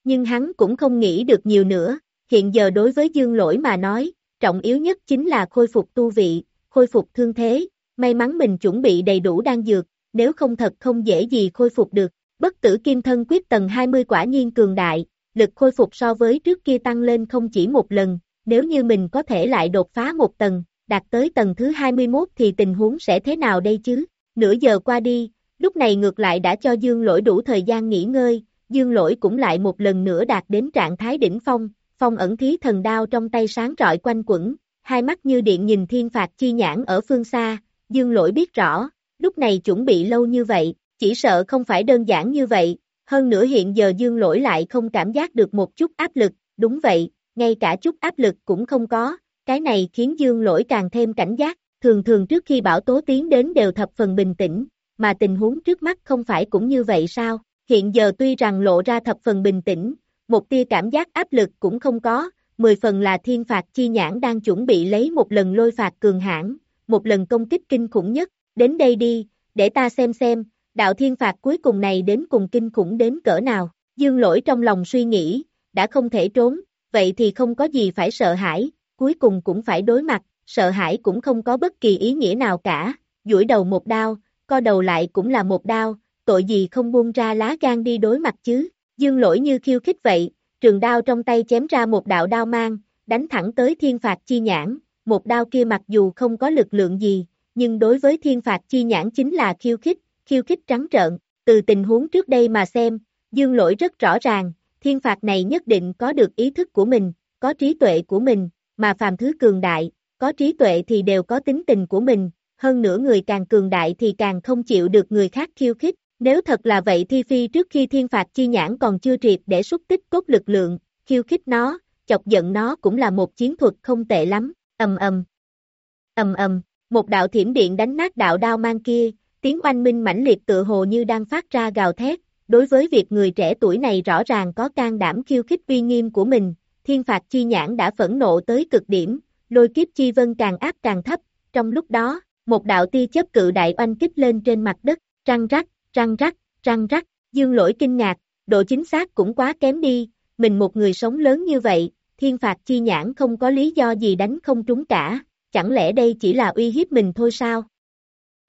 Nhưng hắn cũng không nghĩ được nhiều nữa, hiện giờ đối với dương lỗi mà nói, trọng yếu nhất chính là khôi phục tu vị, khôi phục thương thế, may mắn mình chuẩn bị đầy đủ đan dược, nếu không thật không dễ gì khôi phục được. Bất tử kim thân quyết tầng 20 quả nhiên cường đại, lực khôi phục so với trước kia tăng lên không chỉ một lần, nếu như mình có thể lại đột phá một tầng, đạt tới tầng thứ 21 thì tình huống sẽ thế nào đây chứ? Nửa giờ qua đi, lúc này ngược lại đã cho Dương Lỗi đủ thời gian nghỉ ngơi, Dương Lỗi cũng lại một lần nữa đạt đến trạng thái đỉnh phong, phong ẩn thí thần đao trong tay sáng rọi quanh quẩn, hai mắt như điện nhìn thiên phạt chi nhãn ở phương xa, Dương Lỗi biết rõ, lúc này chuẩn bị lâu như vậy, chỉ sợ không phải đơn giản như vậy, hơn nữa hiện giờ Dương Lỗi lại không cảm giác được một chút áp lực, đúng vậy, ngay cả chút áp lực cũng không có, cái này khiến Dương Lỗi càng thêm cảnh giác, thường thường trước khi bão tố tiến đến đều thập phần bình tĩnh, mà tình huống trước mắt không phải cũng như vậy sao, hiện giờ tuy rằng lộ ra thập phần bình tĩnh, một tia cảm giác áp lực cũng không có, mười phần là thiên phạt chi nhãn đang chuẩn bị lấy một lần lôi phạt cường hãn, một lần công kích kinh khủng nhất, đến đây đi, để ta xem xem, đạo thiên phạt cuối cùng này đến cùng kinh khủng đến cỡ nào, dương lỗi trong lòng suy nghĩ, đã không thể trốn, vậy thì không có gì phải sợ hãi, cuối cùng cũng phải đối mặt, sợ hãi cũng không có bất kỳ ý nghĩa nào cả, duỗi đầu một đao, co đầu lại cũng là một đao, tội gì không buông ra lá gan đi đối mặt chứ, dương lỗi như khiêu khích vậy, trường đao trong tay chém ra một đạo đao mang, đánh thẳng tới thiên phạt chi nhãn, một đao kia mặc dù không có lực lượng gì, nhưng đối với thiên phạt chi nhãn chính là khiêu khích, khiêu khích trắng trợn, từ tình huống trước đây mà xem, dương lỗi rất rõ ràng, thiên phạt này nhất định có được ý thức của mình, có trí tuệ của mình, mà phàm thứ cường đại, có trí tuệ thì đều có tính tình của mình, hơn nữa người càng cường đại thì càng không chịu được người khác khiêu khích, nếu thật là vậy thì phi trước khi thiên phạt chi nhãn còn chưa triệt để xúc tích cốt lực lượng, khiêu khích nó, chọc giận nó cũng là một chiến thuật không tệ lắm, ầm ầm, ầm ầm, một đạo thiểm điện đánh nát đạo đao mang kia, tiếng oanh minh mãnh liệt tự hồ như đang phát ra gào thét, đối với việc người trẻ tuổi này rõ ràng có can đảm khiêu khích uy nghiêm của mình, thiên phạt chi nhãn đã phẫn nộ tới cực điểm, lôi kiếp chi vân càng áp càng thấp, trong lúc đó, một đạo tia chấp cự đại oanh kích lên trên mặt đất, răng rắc, răng rắc, răng rắc, dương lỗi kinh ngạc, độ chính xác cũng quá kém đi, mình một người sống lớn như vậy, thiên phạt chi nhãn không có lý do gì đánh không trúng cả, chẳng lẽ đây chỉ là uy hiếp mình thôi sao?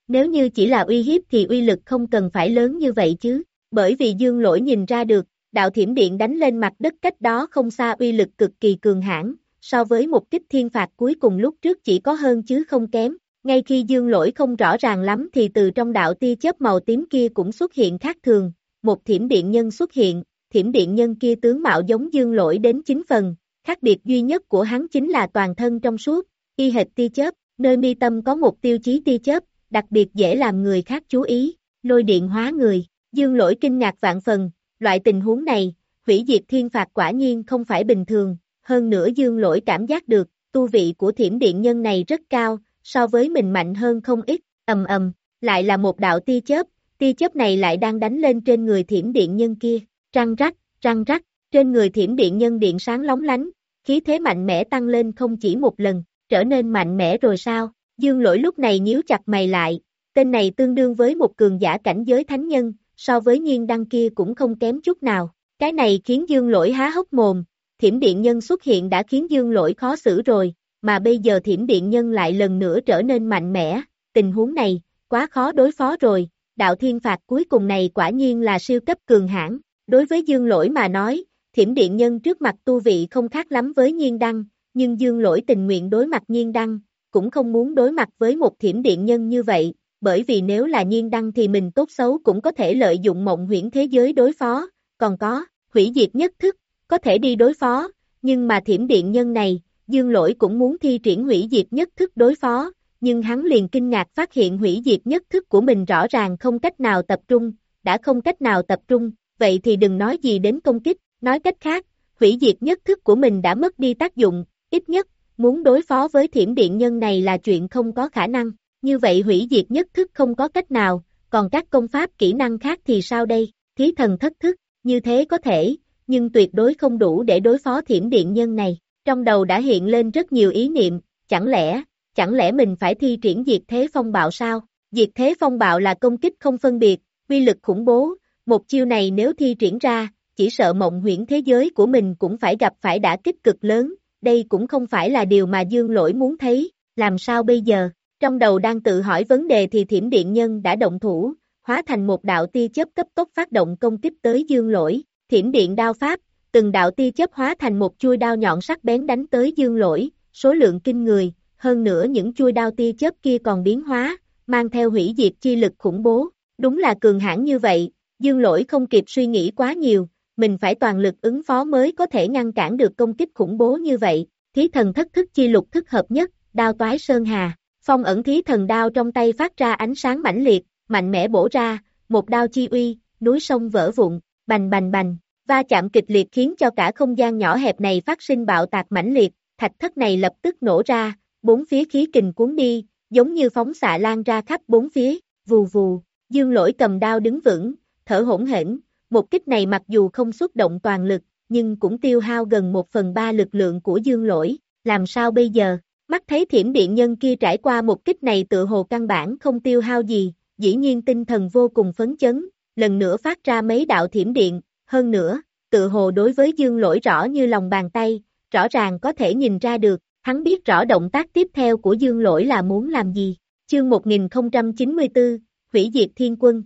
Nếu như chỉ là uy hiếp thì uy lực không cần phải lớn như vậy chứ, bởi vì dương lỗi nhìn ra được, đạo thiểm điện đánh lên mặt đất cách đó không xa uy lực cực kỳ cường hãn so với một kích thiên phạt cuối cùng lúc trước chỉ có hơn chứ không kém. Ngay khi dương lỗi không rõ ràng lắm thì từ trong đạo tia chớp màu tím kia cũng xuất hiện khác thường, một thiểm điện nhân xuất hiện, thiểm điện nhân kia tướng mạo giống dương lỗi đến 9 phần, khác biệt duy nhất của hắn chính là toàn thân trong suốt, y hệt tia chớp, nơi mi tâm có một tiêu chí tia chớp, đặc biệt dễ làm người khác chú ý, lôi điện hóa người, dương lỗi kinh ngạc vạn phần, loại tình huống này, hủy diệt thiên phạt quả nhiên không phải bình thường, hơn nữa dương lỗi cảm giác được, tu vị của thiểm điện nhân này rất cao, so với mình mạnh hơn không ít, ầm ầm, lại là một đạo tia chớp, tia chớp này lại đang đánh lên trên người thiểm điện nhân kia, răng rắc, răng rắc, trên người thiểm điện nhân điện sáng lóng lánh, khí thế mạnh mẽ tăng lên không chỉ một lần, trở nên mạnh mẽ rồi sao, dương lỗi lúc này nhíu chặt mày lại, tên này tương đương với một cường giả cảnh giới thánh nhân, so với nhiên đăng kia cũng không kém chút nào, cái này khiến dương lỗi há hốc mồm, thiểm điện nhân xuất hiện đã khiến dương lỗi khó xử rồi, mà bây giờ thiểm điện nhân lại lần nữa trở nên mạnh mẽ, tình huống này, quá khó đối phó rồi, đạo thiên phạt cuối cùng này quả nhiên là siêu cấp cường hãn. Đối với dương lỗi mà nói, thiểm điện nhân trước mặt tu vị không khác lắm với nhiên đăng, nhưng dương lỗi tình nguyện đối mặt nhiên đăng, cũng không muốn đối mặt với một thiểm điện nhân như vậy, bởi vì nếu là nhiên đăng thì mình tốt xấu cũng có thể lợi dụng mộng huyễn thế giới đối phó, còn có, hủy diệt nhất thức, có thể đi đối phó, nhưng mà thiểm điện nhân này, dương lỗi cũng muốn thi triển hủy diệt nhất thức đối phó, nhưng hắn liền kinh ngạc phát hiện hủy diệt nhất thức của mình rõ ràng không cách nào tập trung, đã không cách nào tập trung, vậy thì đừng nói gì đến công kích, nói cách khác, hủy diệt nhất thức của mình đã mất đi tác dụng, ít nhất, muốn đối phó với thiểm điện nhân này là chuyện không có khả năng, như vậy hủy diệt nhất thức không có cách nào, còn các công pháp kỹ năng khác thì sao đây, thí thần thất thức, như thế có thể, nhưng tuyệt đối không đủ để đối phó thiểm điện nhân này, trong đầu đã hiện lên rất nhiều ý niệm, chẳng lẽ, chẳng lẽ mình phải thi triển diệt thế phong bạo sao, diệt thế phong bạo là công kích không phân biệt, uy lực khủng bố, một chiêu này nếu thi triển ra, chỉ sợ mộng huyễn thế giới của mình cũng phải gặp phải đả kích cực lớn, đây cũng không phải là điều mà Dương Lỗi muốn thấy, làm sao bây giờ, trong đầu đang tự hỏi vấn đề thì thiểm điện nhân đã động thủ, hóa thành một đạo tia chớp cấp tốc phát động công kích tới Dương Lỗi, thiểm điện đao pháp, từng đạo tia chớp hóa thành một chui đao nhọn sắc bén đánh tới Dương Lỗi, số lượng kinh người, hơn nữa những chui đao tia chớp kia còn biến hóa, mang theo hủy diệt chi lực khủng bố, đúng là cường hãn như vậy, Dương Lỗi không kịp suy nghĩ quá nhiều, mình phải toàn lực ứng phó mới có thể ngăn cản được công kích khủng bố như vậy, thí thần thất thức chi lục thức hợp nhất, đao toái sơn hà, phong ẩn thí thần đao trong tay phát ra ánh sáng mãnh liệt, mạnh mẽ bổ ra, một đao chi uy, núi sông vỡ vụn, bành bành bành, va chạm kịch liệt khiến cho cả không gian nhỏ hẹp này phát sinh bạo tạc mãnh liệt, thạch thất này lập tức nổ ra, bốn phía khí kình cuốn đi, giống như phóng xạ lan ra khắp bốn phía, vù vù, dương lỗi cầm đao đứng vững, thở hỗn hển, một kích này mặc dù không xuất động toàn lực, nhưng cũng tiêu hao gần một phần ba lực lượng của dương lỗi, làm sao bây giờ, mắt thấy thiểm điện nhân kia trải qua một kích này tự hồ căn bản không tiêu hao gì, dĩ nhiên tinh thần vô cùng phấn chấn, lần nữa phát ra mấy đạo thiểm điện, hơn nữa, tự hồ đối với dương lỗi rõ như lòng bàn tay, rõ ràng có thể nhìn ra được, hắn biết rõ động tác tiếp theo của dương lỗi là muốn làm gì. Chương 1094, Hủy diệt thiên quân.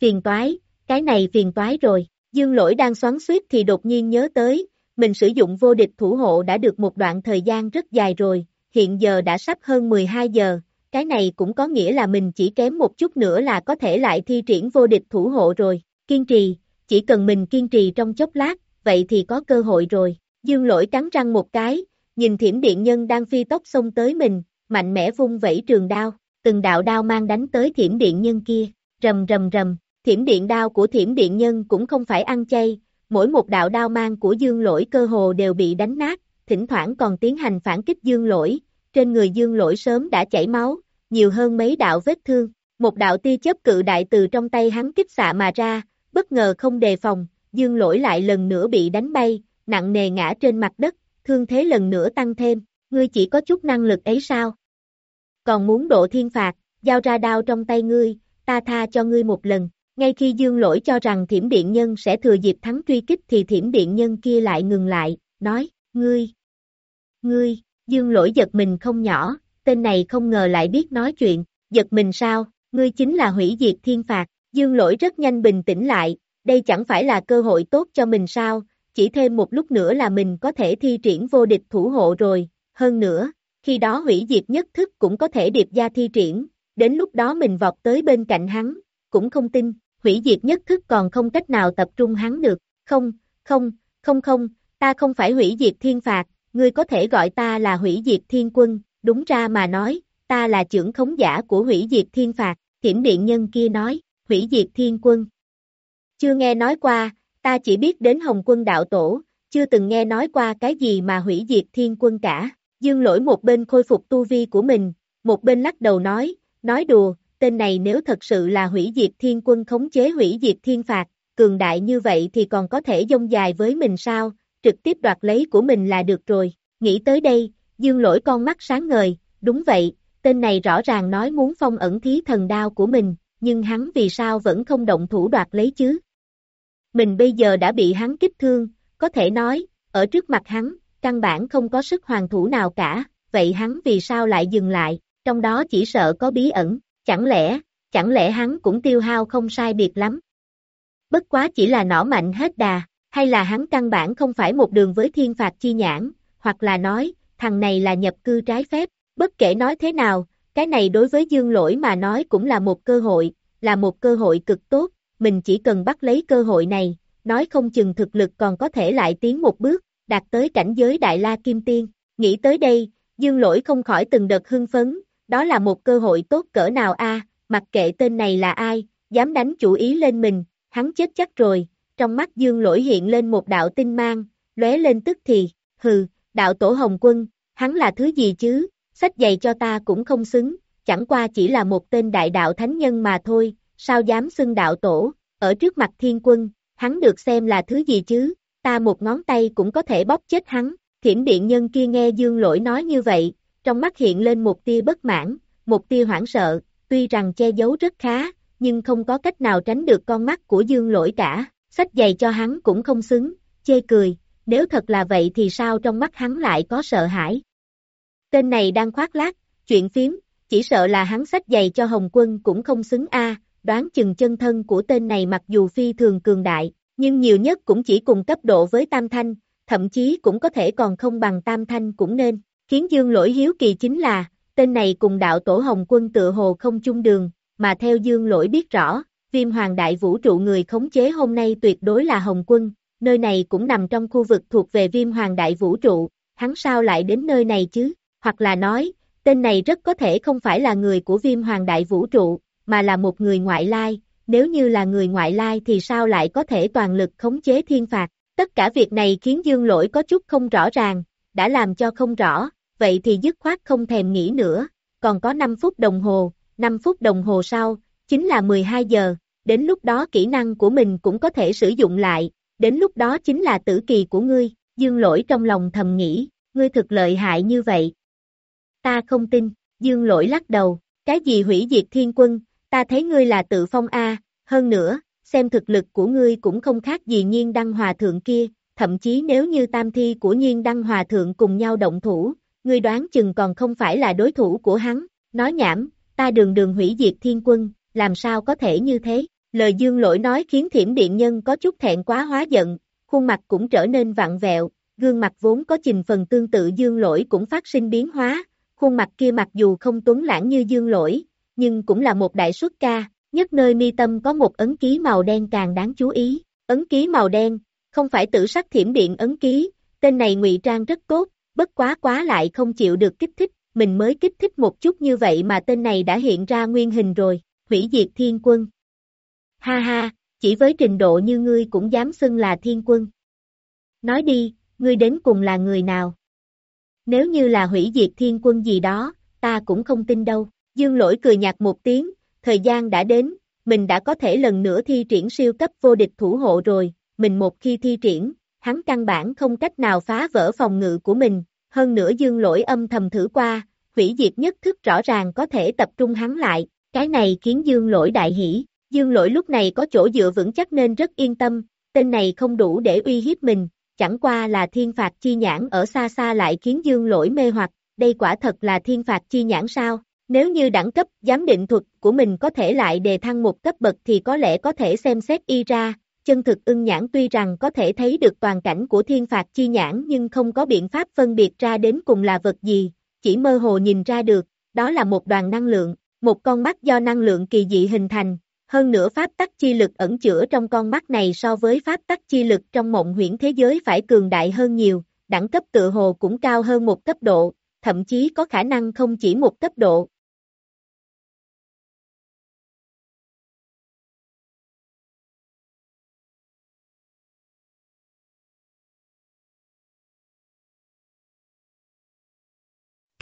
Phiền toái, cái này phiền toái rồi, dương lỗi đang xoắn suýt thì đột nhiên nhớ tới, mình sử dụng vô địch thủ hộ đã được một đoạn thời gian rất dài rồi, hiện giờ đã sắp hơn 12 giờ, cái này cũng có nghĩa là mình chỉ kém một chút nữa là có thể lại thi triển vô địch thủ hộ rồi, kiên trì, chỉ cần mình kiên trì trong chốc lát, vậy thì có cơ hội rồi, dương lỗi cắn răng một cái, nhìn thiểm điện nhân đang phi tốc xông tới mình, mạnh mẽ vung vẫy trường đao, từng đạo đao mang đánh tới thiểm điện nhân kia, rầm rầm rầm, thiểm điện đao của thiểm điện nhân cũng không phải ăn chay, mỗi một đạo đao mang của dương lỗi cơ hồ đều bị đánh nát, thỉnh thoảng còn tiến hành phản kích dương lỗi, trên người dương lỗi sớm đã chảy máu, nhiều hơn mấy đạo vết thương, một đạo tia chớp cự đại từ trong tay hắn kích xạ mà ra, bất ngờ không đề phòng, dương lỗi lại lần nữa bị đánh bay, nặng nề ngã trên mặt đất, thương thế lần nữa tăng thêm, ngươi chỉ có chút năng lực ấy sao? Còn muốn độ thiên phạt, giao ra đao trong tay ngươi, ta tha cho ngươi một lần, ngay khi dương lỗi cho rằng thiểm điện nhân sẽ thừa dịp thắng truy kích thì thiểm điện nhân kia lại ngừng lại, nói, ngươi, ngươi, dương lỗi giật mình không nhỏ, tên này không ngờ lại biết nói chuyện, giật mình sao, ngươi chính là hủy diệt thiên phạt, dương lỗi rất nhanh bình tĩnh lại, đây chẳng phải là cơ hội tốt cho mình sao, chỉ thêm một lúc nữa là mình có thể thi triển vô địch thủ hộ rồi, hơn nữa, khi đó hủy diệt nhất thức cũng có thể điệp gia thi triển, đến lúc đó mình vọt tới bên cạnh hắn, cũng không tin, hủy diệt nhất thức còn không cách nào tập trung hắn được, không, không, không không, ta không phải hủy diệt thiên phạt, ngươi có thể gọi ta là hủy diệt thiên quân, đúng ra mà nói, ta là trưởng khống giả của hủy diệt thiên phạt, thiểm điện nhân kia nói, hủy diệt thiên quân. Chưa nghe nói qua, ta chỉ biết đến hồng quân đạo tổ, chưa từng nghe nói qua cái gì mà hủy diệt thiên quân cả. Dương lỗi một bên khôi phục tu vi của mình, một bên lắc đầu nói, nói đùa, tên này nếu thật sự là hủy diệt thiên quân khống chế hủy diệt thiên phạt, cường đại như vậy thì còn có thể dông dài với mình sao, trực tiếp đoạt lấy của mình là được rồi. Nghĩ tới đây, dương lỗi con mắt sáng ngời, đúng vậy, tên này rõ ràng nói muốn phong ẩn thí thần đao của mình, nhưng hắn vì sao vẫn không động thủ đoạt lấy chứ? Mình bây giờ đã bị hắn kích thương, có thể nói, ở trước mặt hắn, căn bản không có sức hoàn thủ nào cả, vậy hắn vì sao lại dừng lại, trong đó chỉ sợ có bí ẩn, chẳng lẽ, chẳng lẽ hắn cũng tiêu hao không sai biệt lắm. Bất quá chỉ là nỏ mạnh hết đà, hay là hắn căn bản không phải một đường với thiên phạt chi nhãn, hoặc là nói, thằng này là nhập cư trái phép, bất kể nói thế nào, cái này đối với dương lỗi mà nói cũng là một cơ hội, là một cơ hội cực tốt, mình chỉ cần bắt lấy cơ hội này, nói không chừng thực lực còn có thể lại tiến một bước, đạt tới cảnh giới Đại La Kim Tiên. Nghĩ tới đây, Dương Lỗi không khỏi từng đợt hưng phấn, đó là một cơ hội tốt cỡ nào a mặc kệ tên này là ai, dám đánh chủ ý lên mình, hắn chết chắc rồi, trong mắt Dương Lỗi hiện lên một đạo tinh mang, lóe lên tức thì, hừ, đạo tổ Hồng Quân, hắn là thứ gì chứ, sách giày cho ta cũng không xứng, chẳng qua chỉ là một tên đại đạo thánh nhân mà thôi, sao dám xưng đạo tổ, ở trước mặt thiên quân, hắn được xem là thứ gì chứ, ta một ngón tay cũng có thể bóp chết hắn, thiểm điện nhân kia nghe dương lỗi nói như vậy, trong mắt hiện lên một tia bất mãn, một tia hoảng sợ, tuy rằng che giấu rất khá, nhưng không có cách nào tránh được con mắt của dương lỗi cả, sách giày cho hắn cũng không xứng, chê cười, nếu thật là vậy thì sao trong mắt hắn lại có sợ hãi. Tên này đang khoác lác, chuyện phím, chỉ sợ là hắn sách giày cho Hồng Quân cũng không xứng a đoán chừng chân thân của tên này mặc dù phi thường cường đại, nhưng nhiều nhất cũng chỉ cùng cấp độ với Tam Thanh, thậm chí cũng có thể còn không bằng Tam Thanh cũng nên. Khiến Dương Lỗi hiếu kỳ chính là, tên này cùng đạo tổ Hồng Quân tự hồ không chung đường, mà theo Dương Lỗi biết rõ, viêm hoàng đại vũ trụ người khống chế hôm nay tuyệt đối là Hồng Quân, nơi này cũng nằm trong khu vực thuộc về viêm hoàng đại vũ trụ, hắn sao lại đến nơi này chứ, hoặc là nói, tên này rất có thể không phải là người của viêm hoàng đại vũ trụ, mà là một người ngoại lai, nếu như là người ngoại lai thì sao lại có thể toàn lực khống chế thiên phạt. Tất cả việc này khiến Dương Lỗi có chút không rõ ràng, đã làm cho không rõ, vậy thì dứt khoát không thèm nghĩ nữa, còn có 5 phút đồng hồ, 5 phút đồng hồ sau, chính là 12 giờ, đến lúc đó kỹ năng của mình cũng có thể sử dụng lại, đến lúc đó chính là tử kỳ của ngươi, Dương Lỗi trong lòng thầm nghĩ, ngươi thực lợi hại như vậy. Ta không tin, Dương Lỗi lắc đầu, cái gì hủy diệt thiên quân, ta thấy ngươi là tự phong A, hơn nữa, xem thực lực của ngươi cũng không khác gì nhiên đăng hòa thượng kia, thậm chí nếu như tam thi của nhiên đăng hòa thượng cùng nhau động thủ, ngươi đoán chừng còn không phải là đối thủ của hắn, nói nhảm, ta đường đường hủy diệt thiên quân, làm sao có thể như thế, lời dương lỗi nói khiến thiểm điện nhân có chút thẹn quá hóa giận, khuôn mặt cũng trở nên vặn vẹo, gương mặt vốn có trình phần tương tự dương lỗi cũng phát sinh biến hóa, khuôn mặt kia mặc dù không tuấn lãng như dương lỗi, nhưng cũng là một đại xuất ca, nhất nơi mi tâm có một ấn ký màu đen càng đáng chú ý, ấn ký màu đen, không phải tử sắc thiểm điện ấn ký, tên này ngụy trang rất tốt, bất quá quá lại không chịu được kích thích, mình mới kích thích một chút như vậy mà tên này đã hiện ra nguyên hình rồi, hủy diệt thiên quân. Ha ha, chỉ với trình độ như ngươi cũng dám xưng là thiên quân. Nói đi, ngươi đến cùng là người nào? Nếu như là hủy diệt thiên quân gì đó, ta cũng không tin đâu. Dương lỗi cười nhạt một tiếng, thời gian đã đến, mình đã có thể lần nữa thi triển siêu cấp vô địch thủ hộ rồi, mình một khi thi triển, hắn căn bản không cách nào phá vỡ phòng ngự của mình, hơn nữa dương lỗi âm thầm thử qua, hủy diệt nhất thức rõ ràng có thể tập trung hắn lại, cái này khiến dương lỗi đại hỷ, dương lỗi lúc này có chỗ dựa vững chắc nên rất yên tâm, tên này không đủ để uy hiếp mình, chẳng qua là thiên phạt chi nhãn ở xa xa lại khiến dương lỗi mê hoặc, đây quả thật là thiên phạt chi nhãn sao, nếu như đẳng cấp giám định thuật của mình có thể lại đề thăng một cấp bậc thì có lẽ có thể xem xét y ra, chân thực ưng nhãn tuy rằng có thể thấy được toàn cảnh của thiên phạt chi nhãn nhưng không có biện pháp phân biệt ra đến cùng là vật gì, chỉ mơ hồ nhìn ra được, đó là một đoàn năng lượng, một con mắt do năng lượng kỳ dị hình thành, Hơn nữa pháp tắc chi lực ẩn chữa trong con mắt này so với pháp tắc chi lực trong mộng huyễn thế giới phải cường đại hơn nhiều, đẳng cấp tự hồ cũng cao hơn một cấp độ, thậm chí có khả năng không chỉ một cấp độ.